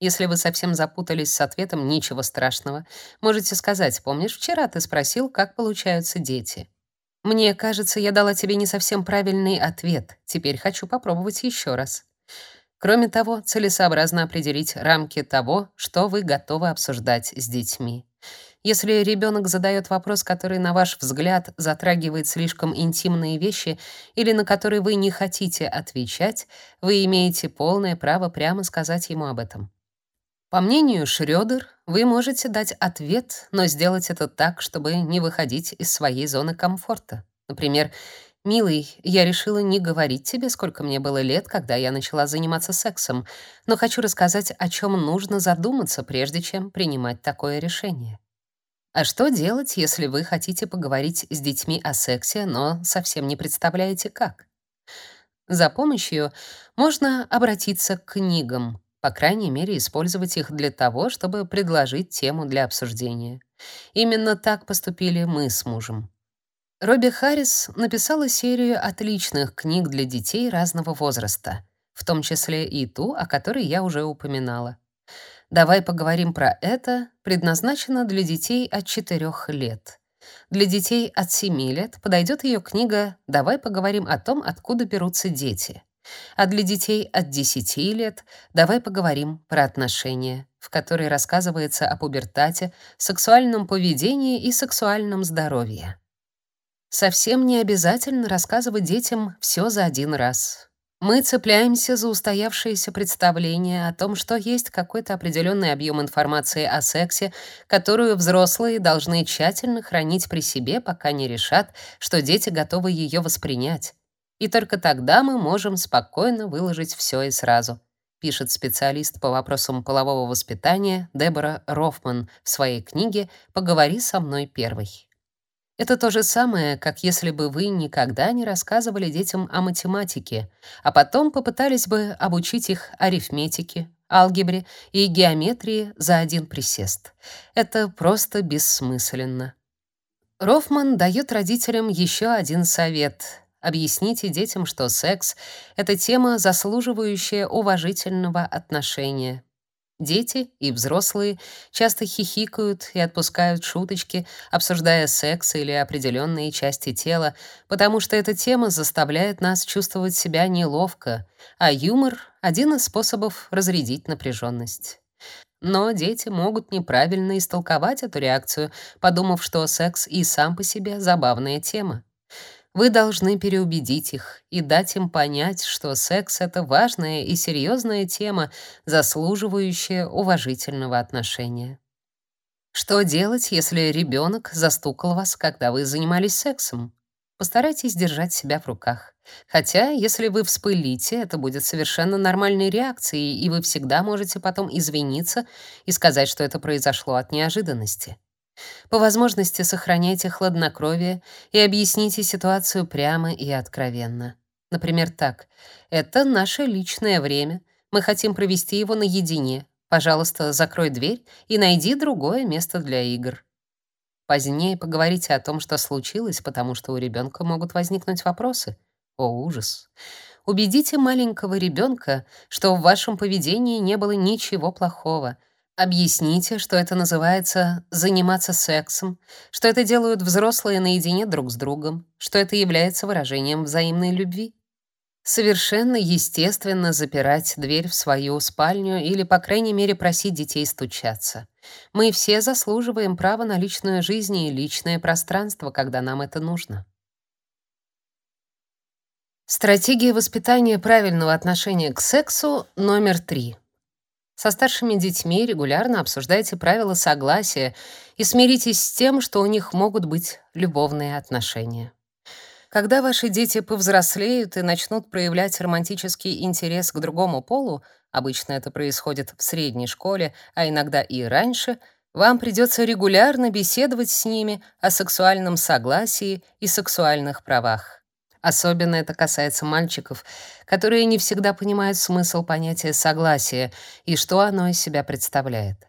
Если вы совсем запутались с ответом, ничего страшного. Можете сказать: "Помнишь, вчера ты спросил, как получаются дети?" Мне кажется, я дала тебе не совсем правильный ответ. Теперь хочу попробовать еще раз. Кроме того, целесообразно определить рамки того, что вы готовы обсуждать с детьми. Если ребенок задает вопрос, который, на ваш взгляд, затрагивает слишком интимные вещи или на который вы не хотите отвечать, вы имеете полное право прямо сказать ему об этом. По мнению Шрёдер, вы можете дать ответ, но сделать это так, чтобы не выходить из своей зоны комфорта. Например, «Милый, я решила не говорить тебе, сколько мне было лет, когда я начала заниматься сексом, но хочу рассказать, о чем нужно задуматься, прежде чем принимать такое решение». А что делать, если вы хотите поговорить с детьми о сексе, но совсем не представляете как? За помощью можно обратиться к книгам, по крайней мере, использовать их для того, чтобы предложить тему для обсуждения. Именно так поступили мы с мужем. Робби Харрис написала серию отличных книг для детей разного возраста, в том числе и ту, о которой я уже упоминала. Давай поговорим про это, предназначена для детей от 4 лет. Для детей от 7 лет подойдет ее книга Давай поговорим о том, откуда берутся дети. А для детей от 10 лет давай поговорим про отношения, в которой рассказывается о пубертате, сексуальном поведении и сексуальном здоровье. Совсем не обязательно рассказывать детям все за один раз. Мы цепляемся за устоявшееся представление о том, что есть какой-то определенный объем информации о сексе, которую взрослые должны тщательно хранить при себе, пока не решат, что дети готовы ее воспринять. И только тогда мы можем спокойно выложить все и сразу, пишет специалист по вопросам полового воспитания Дебора Рофман в своей книге «Поговори со мной первой». Это то же самое, как если бы вы никогда не рассказывали детям о математике, а потом попытались бы обучить их арифметике, алгебре и геометрии за один присест. Это просто бессмысленно. Рофман дает родителям еще один совет. Объясните детям, что секс — это тема, заслуживающая уважительного отношения. Дети и взрослые часто хихикают и отпускают шуточки, обсуждая секс или определенные части тела, потому что эта тема заставляет нас чувствовать себя неловко, а юмор — один из способов разрядить напряженность. Но дети могут неправильно истолковать эту реакцию, подумав, что секс и сам по себе забавная тема. Вы должны переубедить их и дать им понять, что секс — это важная и серьезная тема, заслуживающая уважительного отношения. Что делать, если ребенок застукал вас, когда вы занимались сексом? Постарайтесь держать себя в руках. Хотя, если вы вспылите, это будет совершенно нормальной реакцией, и вы всегда можете потом извиниться и сказать, что это произошло от неожиданности. По возможности сохраняйте хладнокровие и объясните ситуацию прямо и откровенно. Например, так: "Это наше личное время. Мы хотим провести его наедине. Пожалуйста, закрой дверь и найди другое место для игр". Позднее поговорите о том, что случилось, потому что у ребенка могут возникнуть вопросы. О, ужас. Убедите маленького ребенка, что в вашем поведении не было ничего плохого, Объясните, что это называется заниматься сексом, что это делают взрослые наедине друг с другом, что это является выражением взаимной любви. Совершенно естественно запирать дверь в свою спальню или, по крайней мере, просить детей стучаться. Мы все заслуживаем права на личную жизнь и личное пространство, когда нам это нужно. Стратегия воспитания правильного отношения к сексу номер три. Со старшими детьми регулярно обсуждайте правила согласия и смиритесь с тем, что у них могут быть любовные отношения. Когда ваши дети повзрослеют и начнут проявлять романтический интерес к другому полу, обычно это происходит в средней школе, а иногда и раньше, вам придется регулярно беседовать с ними о сексуальном согласии и сексуальных правах. Особенно это касается мальчиков, которые не всегда понимают смысл понятия согласия и что оно из себя представляет.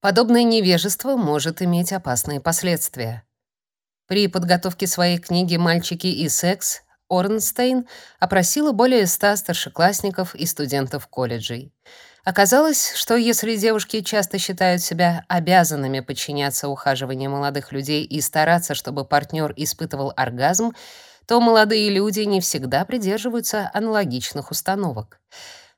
Подобное невежество может иметь опасные последствия. При подготовке своей книги «Мальчики и секс» Орнстейн опросила более ста старшеклассников и студентов колледжей. Оказалось, что если девушки часто считают себя обязанными подчиняться ухаживанию молодых людей и стараться, чтобы партнер испытывал оргазм, то молодые люди не всегда придерживаются аналогичных установок.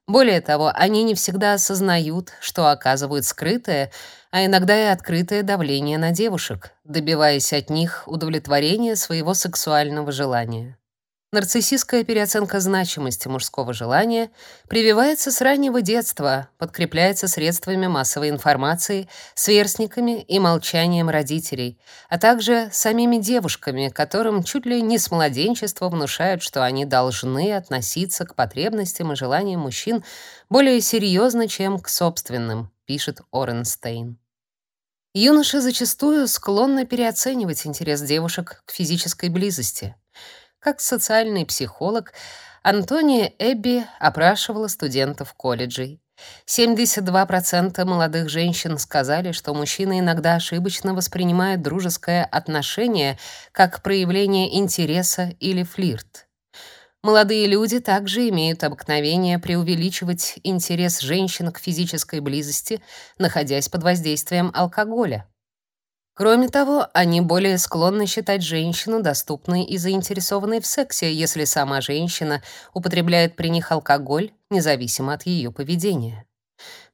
Более того, они не всегда осознают, что оказывают скрытое, а иногда и открытое давление на девушек, добиваясь от них удовлетворения своего сексуального желания. Нарциссистская переоценка значимости мужского желания прививается с раннего детства, подкрепляется средствами массовой информации, сверстниками и молчанием родителей, а также самими девушками, которым чуть ли не с младенчества внушают, что они должны относиться к потребностям и желаниям мужчин более серьезно, чем к собственным, пишет Оренстейн. Юноши зачастую склонны переоценивать интерес девушек к физической близости. Как социальный психолог, Антония Эбби опрашивала студентов колледжей. 72% молодых женщин сказали, что мужчины иногда ошибочно воспринимают дружеское отношение как проявление интереса или флирт. Молодые люди также имеют обыкновение преувеличивать интерес женщин к физической близости, находясь под воздействием алкоголя. Кроме того, они более склонны считать женщину доступной и заинтересованной в сексе, если сама женщина употребляет при них алкоголь, независимо от ее поведения.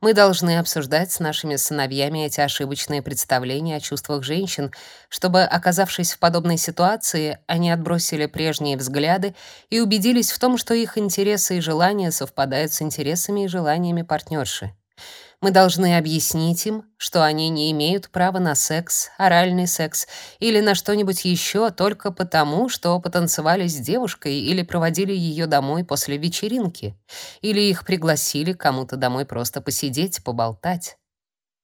Мы должны обсуждать с нашими сыновьями эти ошибочные представления о чувствах женщин, чтобы, оказавшись в подобной ситуации, они отбросили прежние взгляды и убедились в том, что их интересы и желания совпадают с интересами и желаниями партнерши. Мы должны объяснить им, что они не имеют права на секс, оральный секс или на что-нибудь еще только потому, что потанцевали с девушкой или проводили ее домой после вечеринки, или их пригласили кому-то домой просто посидеть, поболтать.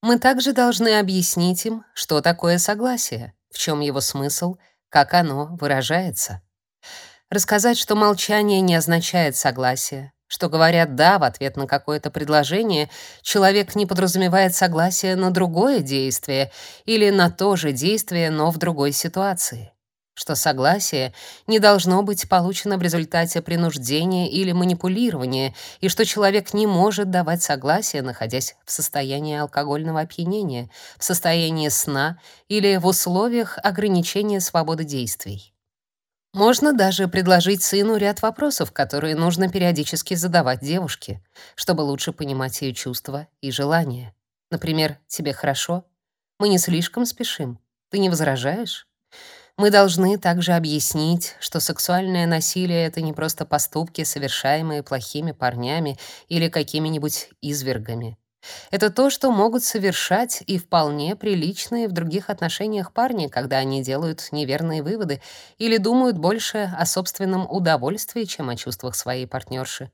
Мы также должны объяснить им, что такое согласие, в чем его смысл, как оно выражается. Рассказать, что молчание не означает согласие, что говорят «да» в ответ на какое-то предложение, человек не подразумевает согласие на другое действие или на то же действие, но в другой ситуации. Что согласие не должно быть получено в результате принуждения или манипулирования, и что человек не может давать согласие, находясь в состоянии алкогольного опьянения, в состоянии сна или в условиях ограничения свободы действий. Можно даже предложить сыну ряд вопросов, которые нужно периодически задавать девушке, чтобы лучше понимать ее чувства и желания. Например, «Тебе хорошо? Мы не слишком спешим. Ты не возражаешь?» Мы должны также объяснить, что сексуальное насилие — это не просто поступки, совершаемые плохими парнями или какими-нибудь извергами. Это то, что могут совершать и вполне приличные в других отношениях парни, когда они делают неверные выводы или думают больше о собственном удовольствии, чем о чувствах своей партнерши.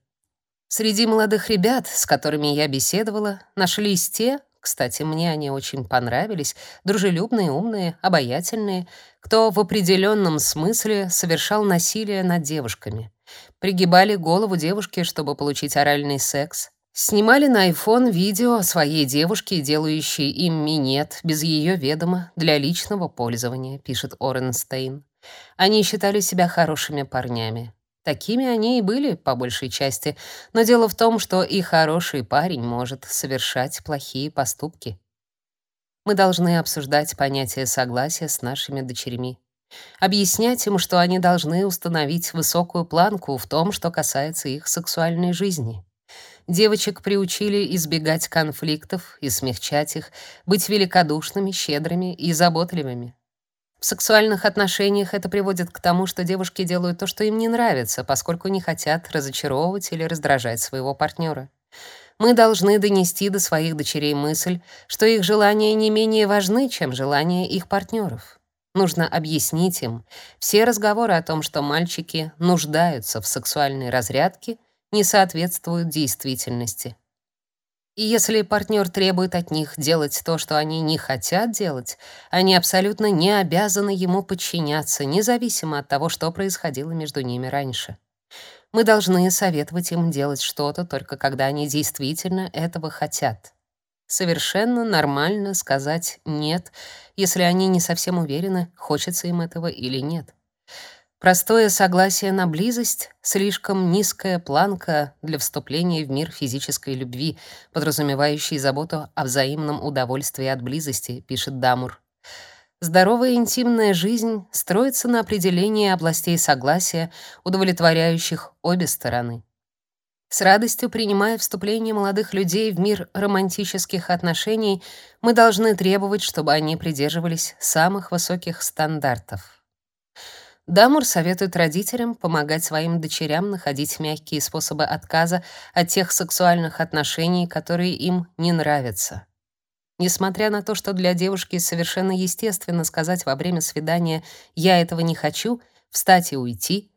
Среди молодых ребят, с которыми я беседовала, нашлись те, кстати, мне они очень понравились, дружелюбные, умные, обаятельные, кто в определенном смысле совершал насилие над девушками. Пригибали голову девушки, чтобы получить оральный секс, Снимали на iPhone видео своей девушки, делающей им минет без ее ведома для личного пользования, пишет Оренстейн. Они считали себя хорошими парнями. Такими они и были по большей части, но дело в том, что и хороший парень может совершать плохие поступки. Мы должны обсуждать понятие согласия с нашими дочерьми. Объяснять им, что они должны установить высокую планку в том, что касается их сексуальной жизни. Девочек приучили избегать конфликтов и смягчать их, быть великодушными, щедрыми и заботливыми. В сексуальных отношениях это приводит к тому, что девушки делают то, что им не нравится, поскольку не хотят разочаровывать или раздражать своего партнера. Мы должны донести до своих дочерей мысль, что их желания не менее важны, чем желания их партнеров. Нужно объяснить им, все разговоры о том, что мальчики нуждаются в сексуальной разрядке, не соответствуют действительности. И если партнер требует от них делать то, что они не хотят делать, они абсолютно не обязаны ему подчиняться, независимо от того, что происходило между ними раньше. Мы должны советовать им делать что-то только когда они действительно этого хотят. Совершенно нормально сказать «нет», если они не совсем уверены, хочется им этого или нет. Простое согласие на близость — слишком низкая планка для вступления в мир физической любви, подразумевающей заботу о взаимном удовольствии от близости, пишет Дамур. Здоровая интимная жизнь строится на определении областей согласия, удовлетворяющих обе стороны. С радостью принимая вступление молодых людей в мир романтических отношений, мы должны требовать, чтобы они придерживались самых высоких стандартов. Дамур советует родителям помогать своим дочерям находить мягкие способы отказа от тех сексуальных отношений, которые им не нравятся. Несмотря на то, что для девушки совершенно естественно сказать во время свидания «я этого не хочу», встать и уйти,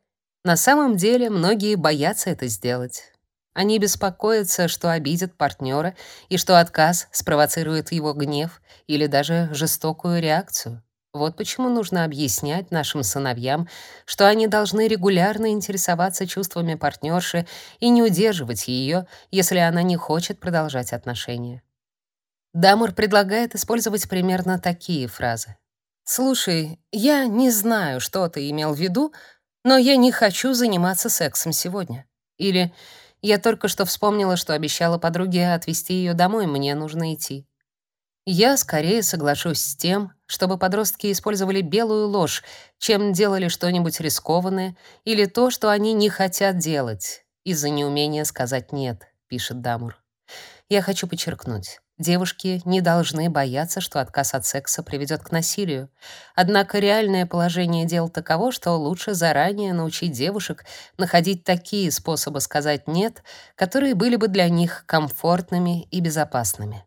на самом деле многие боятся это сделать. Они беспокоятся, что обидят партнера и что отказ спровоцирует его гнев или даже жестокую реакцию. Вот почему нужно объяснять нашим сыновьям, что они должны регулярно интересоваться чувствами партнерши и не удерживать ее, если она не хочет продолжать отношения. Дамур предлагает использовать примерно такие фразы. «Слушай, я не знаю, что ты имел в виду, но я не хочу заниматься сексом сегодня». Или «Я только что вспомнила, что обещала подруге отвезти ее домой, мне нужно идти». Я скорее соглашусь с тем, чтобы подростки использовали белую ложь, чем делали что-нибудь рискованное или то, что они не хотят делать из-за неумения сказать «нет», пишет Дамур. Я хочу подчеркнуть, девушки не должны бояться, что отказ от секса приведет к насилию. Однако реальное положение дел таково, что лучше заранее научить девушек находить такие способы сказать «нет», которые были бы для них комфортными и безопасными.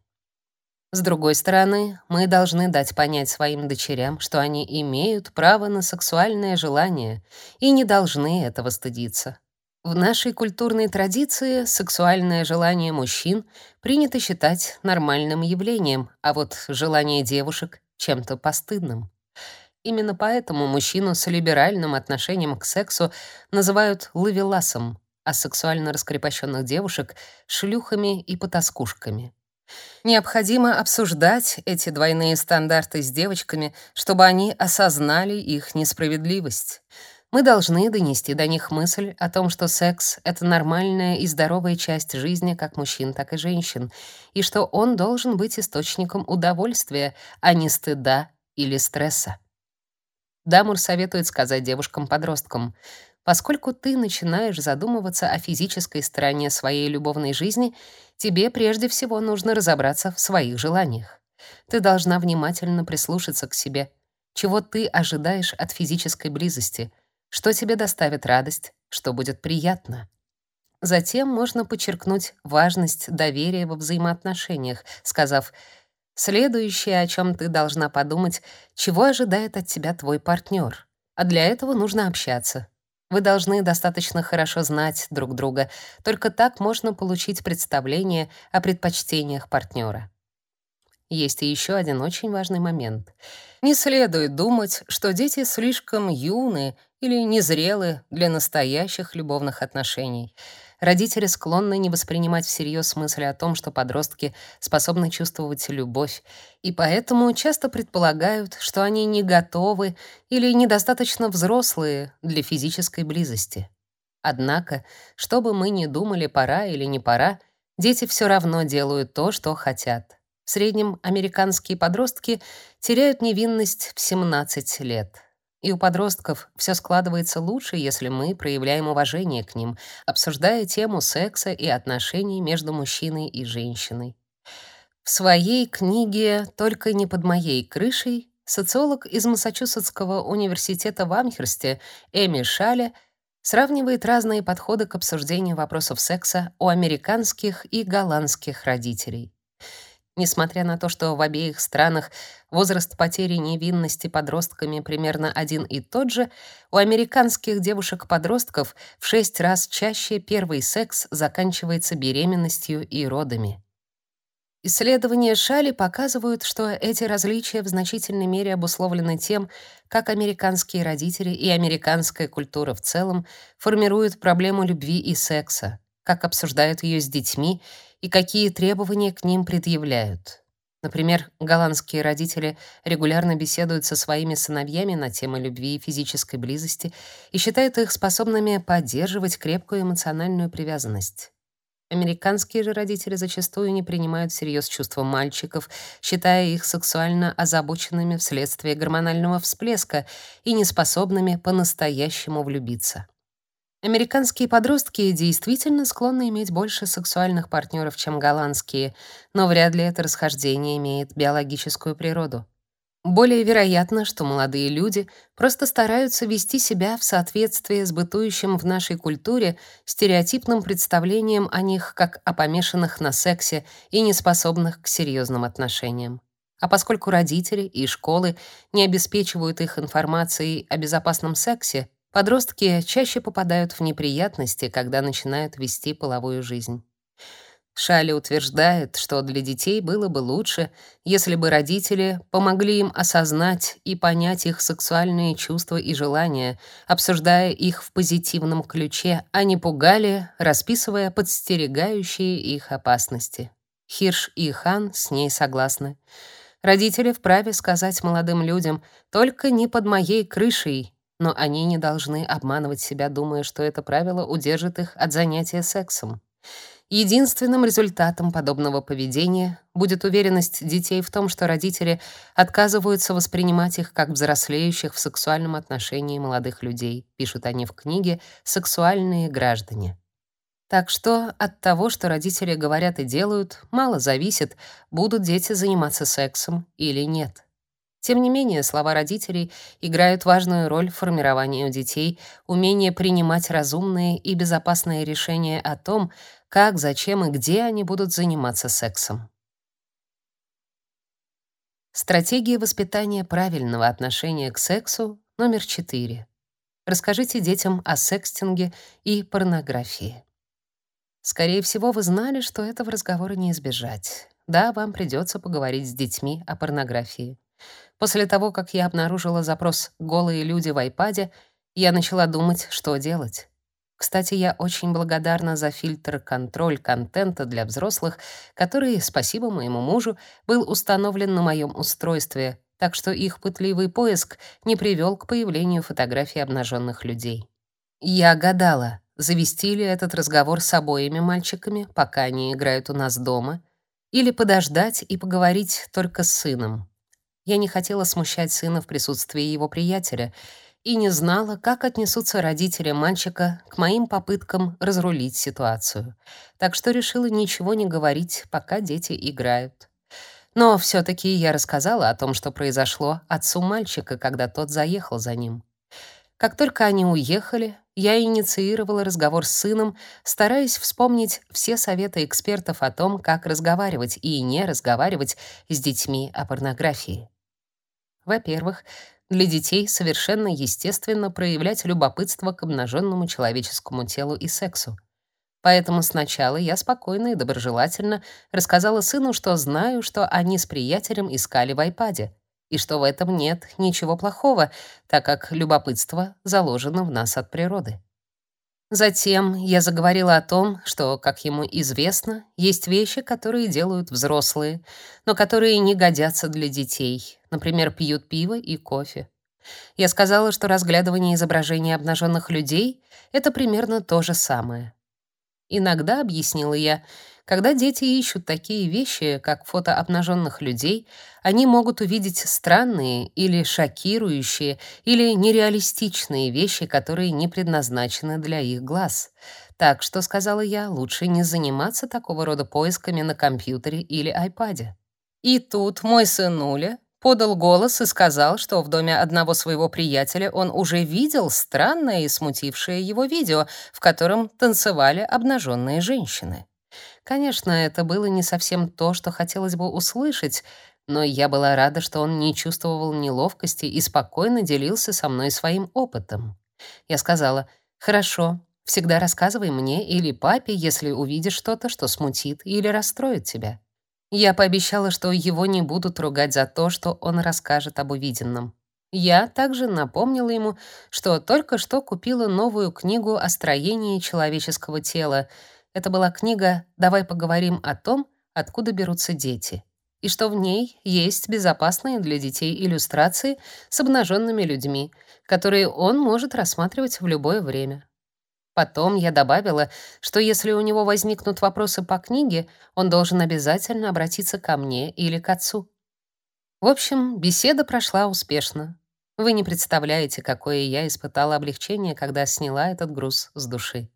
С другой стороны, мы должны дать понять своим дочерям, что они имеют право на сексуальное желание и не должны этого стыдиться. В нашей культурной традиции сексуальное желание мужчин принято считать нормальным явлением, а вот желание девушек — чем-то постыдным. Именно поэтому мужчину с либеральным отношением к сексу называют ловеласом, а сексуально раскрепощенных девушек — шлюхами и потаскушками. Необходимо обсуждать эти двойные стандарты с девочками, чтобы они осознали их несправедливость. Мы должны донести до них мысль о том, что секс — это нормальная и здоровая часть жизни как мужчин, так и женщин, и что он должен быть источником удовольствия, а не стыда или стресса. Дамур советует сказать девушкам-подросткам — Поскольку ты начинаешь задумываться о физической стороне своей любовной жизни, тебе прежде всего нужно разобраться в своих желаниях. Ты должна внимательно прислушаться к себе. Чего ты ожидаешь от физической близости? Что тебе доставит радость? Что будет приятно? Затем можно подчеркнуть важность доверия во взаимоотношениях, сказав «Следующее, о чем ты должна подумать, чего ожидает от тебя твой партнер. А для этого нужно общаться, вы должны достаточно хорошо знать друг друга. Только так можно получить представление о предпочтениях партнера. Есть и еще один очень важный момент. Не следует думать, что дети слишком юны или незрелы для настоящих любовных отношений. Родители склонны не воспринимать всерьез мысли о том, что подростки способны чувствовать любовь, и поэтому часто предполагают, что они не готовы или недостаточно взрослые для физической близости. Однако, что бы мы ни думали, пора или не пора, дети все равно делают то, что хотят. В среднем американские подростки теряют невинность в 17 лет. И у подростков все складывается лучше, если мы проявляем уважение к ним, обсуждая тему секса и отношений между мужчиной и женщиной. В своей книге «Только не под моей крышей» социолог из Массачусетского университета в Амхерсте Эми Шале сравнивает разные подходы к обсуждению вопросов секса у американских и голландских родителей. Несмотря на то, что в обеих странах возраст потери невинности подростками примерно один и тот же, у американских девушек-подростков в шесть раз чаще первый секс заканчивается беременностью и родами. Исследования Шали показывают, что эти различия в значительной мере обусловлены тем, как американские родители и американская культура в целом формируют проблему любви и секса, как обсуждают ее с детьми и какие требования к ним предъявляют. Например, голландские родители регулярно беседуют со своими сыновьями на темы любви и физической близости и считают их способными поддерживать крепкую эмоциональную привязанность. Американские же родители зачастую не принимают всерьез чувства мальчиков, считая их сексуально озабоченными вследствие гормонального всплеска и неспособными по-настоящему влюбиться. Американские подростки действительно склонны иметь больше сексуальных партнеров, чем голландские, но вряд ли это расхождение имеет биологическую природу. Более вероятно, что молодые люди просто стараются вести себя в соответствии с бытующим в нашей культуре стереотипным представлением о них как о помешанных на сексе и неспособных к серьезным отношениям. А поскольку родители и школы не обеспечивают их информацией о безопасном сексе, Подростки чаще попадают в неприятности, когда начинают вести половую жизнь. Шали утверждает, что для детей было бы лучше, если бы родители помогли им осознать и понять их сексуальные чувства и желания, обсуждая их в позитивном ключе, а не пугали, расписывая подстерегающие их опасности. Хирш и Хан с ней согласны. Родители вправе сказать молодым людям: "Только не под моей крышей, но они не должны обманывать себя, думая, что это правило удержит их от занятия сексом. Единственным результатом подобного поведения будет уверенность детей в том, что родители отказываются воспринимать их как взрослеющих в сексуальном отношении молодых людей, пишут они в книге «Сексуальные граждане». Так что от того, что родители говорят и делают, мало зависит, будут дети заниматься сексом или нет. Тем не менее, слова родителей играют важную роль в формировании у детей умения принимать разумные и безопасные решения о том, как, зачем и где они будут заниматься сексом. Стратегия воспитания правильного отношения к сексу номер 4. Расскажите детям о секстинге и порнографии. Скорее всего, вы знали, что этого разговора не избежать. Да, вам придется поговорить с детьми о порнографии. После того, как я обнаружила запрос «голые люди» в айпаде, я начала думать, что делать. Кстати, я очень благодарна за фильтр контроль контента для взрослых, который, спасибо моему мужу, был установлен на моем устройстве, так что их пытливый поиск не привел к появлению фотографий обнаженных людей. Я гадала, завести ли этот разговор с обоими мальчиками, пока они играют у нас дома, или подождать и поговорить только с сыном. Я не хотела смущать сына в присутствии его приятеля и не знала, как отнесутся родители мальчика к моим попыткам разрулить ситуацию. Так что решила ничего не говорить, пока дети играют. Но все таки я рассказала о том, что произошло отцу мальчика, когда тот заехал за ним. Как только они уехали, я инициировала разговор с сыном, стараясь вспомнить все советы экспертов о том, как разговаривать и не разговаривать с детьми о порнографии. Во-первых, для детей совершенно естественно проявлять любопытство к обнаженному человеческому телу и сексу. Поэтому сначала я спокойно и доброжелательно рассказала сыну, что знаю, что они с приятелем искали в айпаде, и что в этом нет ничего плохого, так как любопытство заложено в нас от природы. Затем я заговорила о том, что, как ему известно, есть вещи, которые делают взрослые, но которые не годятся для детей. Например, пьют пиво и кофе. Я сказала, что разглядывание изображений обнаженных людей — это примерно то же самое. Иногда, объяснила я, когда дети ищут такие вещи, как фото обнаженных людей, они могут увидеть странные или шокирующие или нереалистичные вещи, которые не предназначены для их глаз. Так что, сказала я, лучше не заниматься такого рода поисками на компьютере или айпаде. И тут мой сынуля подал голос и сказал, что в доме одного своего приятеля он уже видел странное и смутившее его видео, в котором танцевали обнаженные женщины. Конечно, это было не совсем то, что хотелось бы услышать, но я была рада, что он не чувствовал неловкости и спокойно делился со мной своим опытом. Я сказала: "Хорошо, всегда рассказывай мне или папе, если увидишь что-то, что смутит или расстроит тебя". Я пообещала, что его не будут ругать за то, что он расскажет об увиденном. Я также напомнила ему, что только что купила новую книгу о строении человеческого тела, это была книга «Давай поговорим о том, откуда берутся дети», и что в ней есть безопасные для детей иллюстрации с обнаженными людьми, которые он может рассматривать в любое время. Потом я добавила, что если у него возникнут вопросы по книге, он должен обязательно обратиться ко мне или к отцу. В общем, беседа прошла успешно. Вы не представляете, какое я испытала облегчение, когда сняла этот груз с души.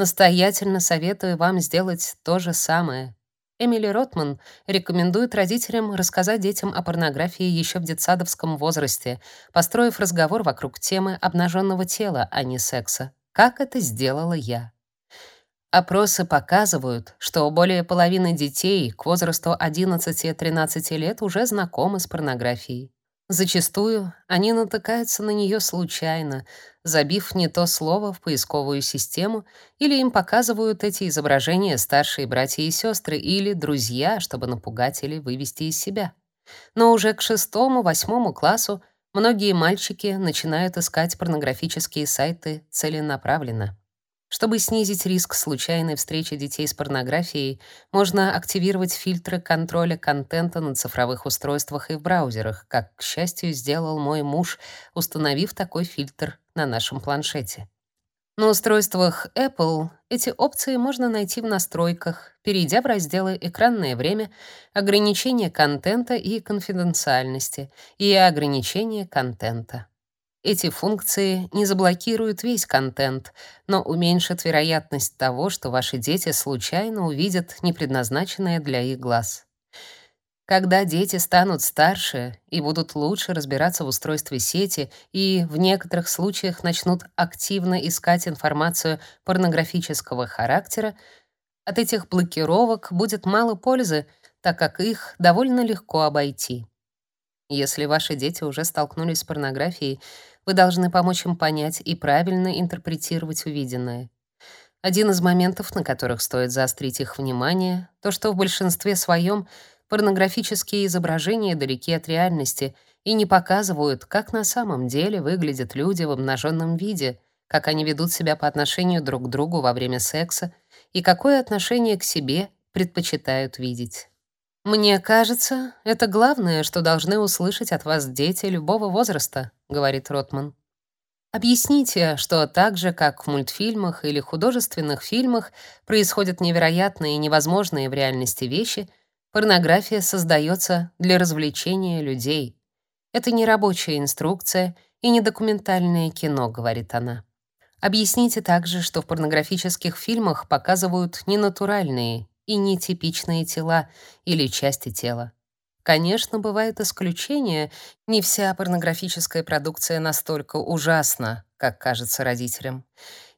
Настоятельно советую вам сделать то же самое. Эмили Ротман рекомендует родителям рассказать детям о порнографии еще в детсадовском возрасте, построив разговор вокруг темы обнаженного тела, а не секса. Как это сделала я? Опросы показывают, что более половины детей к возрасту 11-13 лет уже знакомы с порнографией. Зачастую они натыкаются на нее случайно, забив не то слово в поисковую систему, или им показывают эти изображения старшие братья и сестры или друзья, чтобы напугать или вывести из себя. Но уже к шестому-восьмому классу многие мальчики начинают искать порнографические сайты целенаправленно. Чтобы снизить риск случайной встречи детей с порнографией, можно активировать фильтры контроля контента на цифровых устройствах и в браузерах, как, к счастью, сделал мой муж, установив такой фильтр на нашем планшете. На устройствах Apple эти опции можно найти в настройках, перейдя в разделы «Экранное время», «Ограничение контента» и «Конфиденциальности» и «Ограничение контента». Эти функции не заблокируют весь контент, но уменьшат вероятность того, что ваши дети случайно увидят непредназначенное для их глаз. Когда дети станут старше и будут лучше разбираться в устройстве сети и в некоторых случаях начнут активно искать информацию порнографического характера, от этих блокировок будет мало пользы, так как их довольно легко обойти. Если ваши дети уже столкнулись с порнографией, вы должны помочь им понять и правильно интерпретировать увиденное. Один из моментов, на которых стоит заострить их внимание, то, что в большинстве своем порнографические изображения далеки от реальности и не показывают, как на самом деле выглядят люди в обнаженном виде, как они ведут себя по отношению друг к другу во время секса и какое отношение к себе предпочитают видеть. Мне кажется, это главное, что должны услышать от вас дети любого возраста, говорит Ротман. Объясните, что так же, как в мультфильмах или художественных фильмах происходят невероятные и невозможные в реальности вещи, порнография создается для развлечения людей. Это не рабочая инструкция и не документальное кино, говорит она. Объясните также, что в порнографических фильмах показывают ненатуральные и нетипичные тела или части тела. Конечно, бывают исключения. Не вся порнографическая продукция настолько ужасна, как кажется родителям.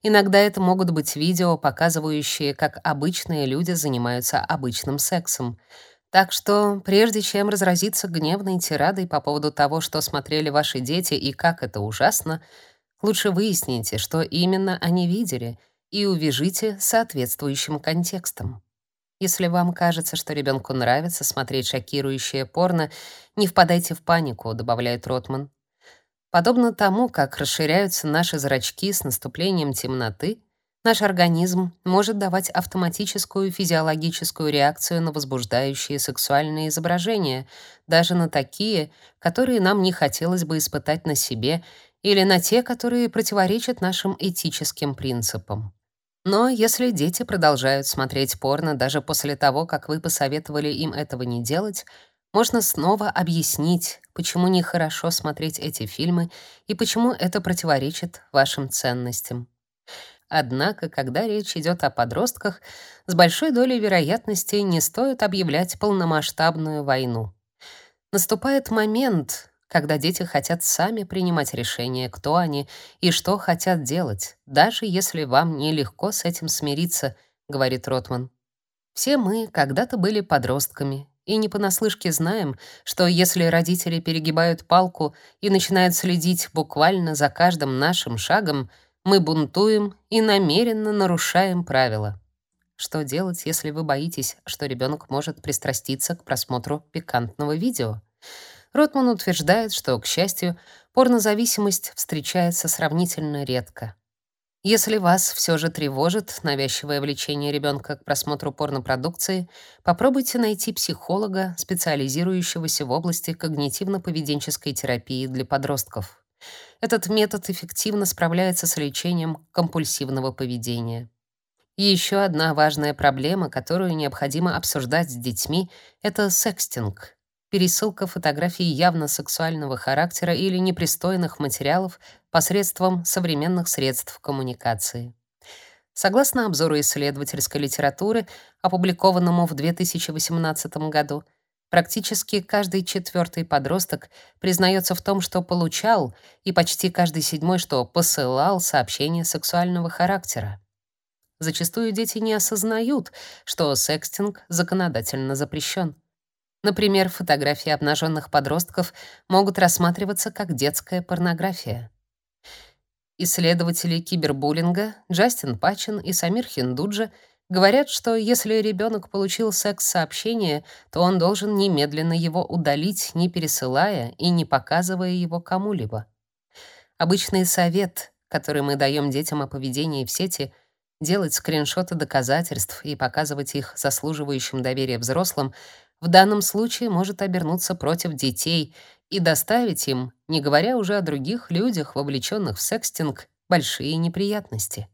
Иногда это могут быть видео, показывающие, как обычные люди занимаются обычным сексом. Так что, прежде чем разразиться гневной тирадой по поводу того, что смотрели ваши дети и как это ужасно, лучше выясните, что именно они видели, и увяжите соответствующим контекстом. Если вам кажется, что ребенку нравится смотреть шокирующее порно, не впадайте в панику, добавляет Ротман. Подобно тому, как расширяются наши зрачки с наступлением темноты, наш организм может давать автоматическую физиологическую реакцию на возбуждающие сексуальные изображения, даже на такие, которые нам не хотелось бы испытать на себе, или на те, которые противоречат нашим этическим принципам. Но если дети продолжают смотреть порно даже после того, как вы посоветовали им этого не делать, можно снова объяснить, почему нехорошо смотреть эти фильмы и почему это противоречит вашим ценностям. Однако, когда речь идет о подростках, с большой долей вероятности не стоит объявлять полномасштабную войну. Наступает момент, когда дети хотят сами принимать решения, кто они и что хотят делать, даже если вам нелегко с этим смириться, говорит Ротман. Все мы когда-то были подростками, и не понаслышке знаем, что если родители перегибают палку и начинают следить буквально за каждым нашим шагом, мы бунтуем и намеренно нарушаем правила. Что делать, если вы боитесь, что ребенок может пристраститься к просмотру пикантного видео? Ротман утверждает, что, к счастью, порнозависимость встречается сравнительно редко. Если вас все же тревожит навязчивое влечение ребенка к просмотру порнопродукции, попробуйте найти психолога, специализирующегося в области когнитивно-поведенческой терапии для подростков. Этот метод эффективно справляется с лечением компульсивного поведения. Еще одна важная проблема, которую необходимо обсуждать с детьми, это секстинг пересылка фотографий явно сексуального характера или непристойных материалов посредством современных средств коммуникации. Согласно обзору исследовательской литературы, опубликованному в 2018 году, практически каждый четвертый подросток признается в том, что получал, и почти каждый седьмой, что посылал сообщения сексуального характера. Зачастую дети не осознают, что секстинг законодательно запрещен. Например, фотографии обнаженных подростков могут рассматриваться как детская порнография. Исследователи кибербуллинга Джастин Пачин и Самир Хиндуджа говорят, что если ребенок получил секс-сообщение, то он должен немедленно его удалить, не пересылая и не показывая его кому-либо. Обычный совет, который мы даем детям о поведении в сети, делать скриншоты доказательств и показывать их заслуживающим доверия взрослым, в данном случае может обернуться против детей и доставить им, не говоря уже о других людях, вовлеченных в секстинг, большие неприятности.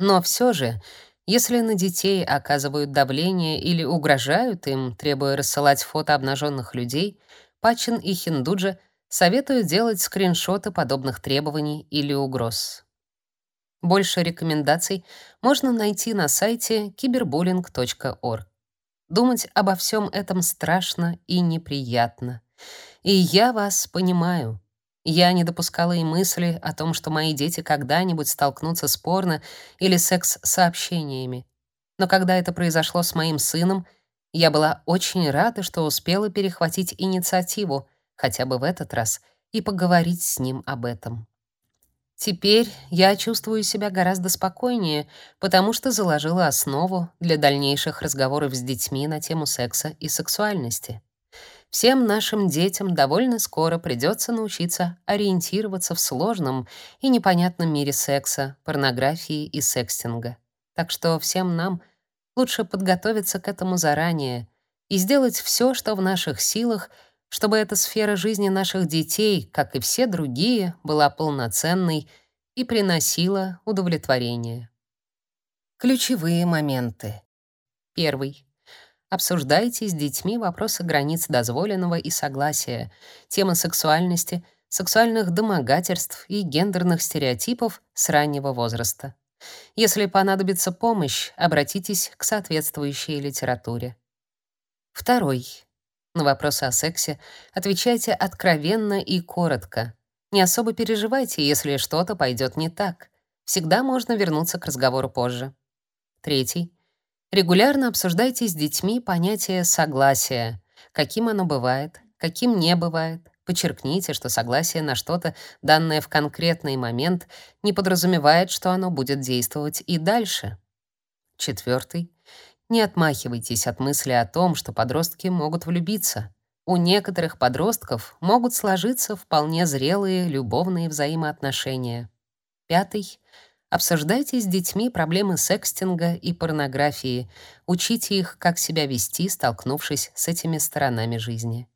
Но все же, если на детей оказывают давление или угрожают им, требуя рассылать фото обнаженных людей, Пачин и Хиндуджа советуют делать скриншоты подобных требований или угроз. Больше рекомендаций можно найти на сайте cyberbullying.org. Думать обо всем этом страшно и неприятно. И я вас понимаю. Я не допускала и мысли о том, что мои дети когда-нибудь столкнутся с порно или секс-сообщениями. Но когда это произошло с моим сыном, я была очень рада, что успела перехватить инициативу, хотя бы в этот раз, и поговорить с ним об этом. Теперь я чувствую себя гораздо спокойнее, потому что заложила основу для дальнейших разговоров с детьми на тему секса и сексуальности. Всем нашим детям довольно скоро придется научиться ориентироваться в сложном и непонятном мире секса, порнографии и секстинга. Так что всем нам лучше подготовиться к этому заранее и сделать все, что в наших силах, чтобы эта сфера жизни наших детей, как и все другие, была полноценной и приносила удовлетворение. Ключевые моменты. Первый. Обсуждайте с детьми вопросы границ дозволенного и согласия, темы сексуальности, сексуальных домогательств и гендерных стереотипов с раннего возраста. Если понадобится помощь, обратитесь к соответствующей литературе. Второй. На вопросы о сексе отвечайте откровенно и коротко. Не особо переживайте, если что-то пойдет не так. Всегда можно вернуться к разговору позже. Третий. Регулярно обсуждайте с детьми понятие согласия, каким оно бывает, каким не бывает. Подчеркните, что согласие на что-то, данное в конкретный момент, не подразумевает, что оно будет действовать и дальше. Четвертый. Не отмахивайтесь от мысли о том, что подростки могут влюбиться. У некоторых подростков могут сложиться вполне зрелые любовные взаимоотношения. Пятый. Обсуждайте с детьми проблемы секстинга и порнографии, учите их, как себя вести, столкнувшись с этими сторонами жизни.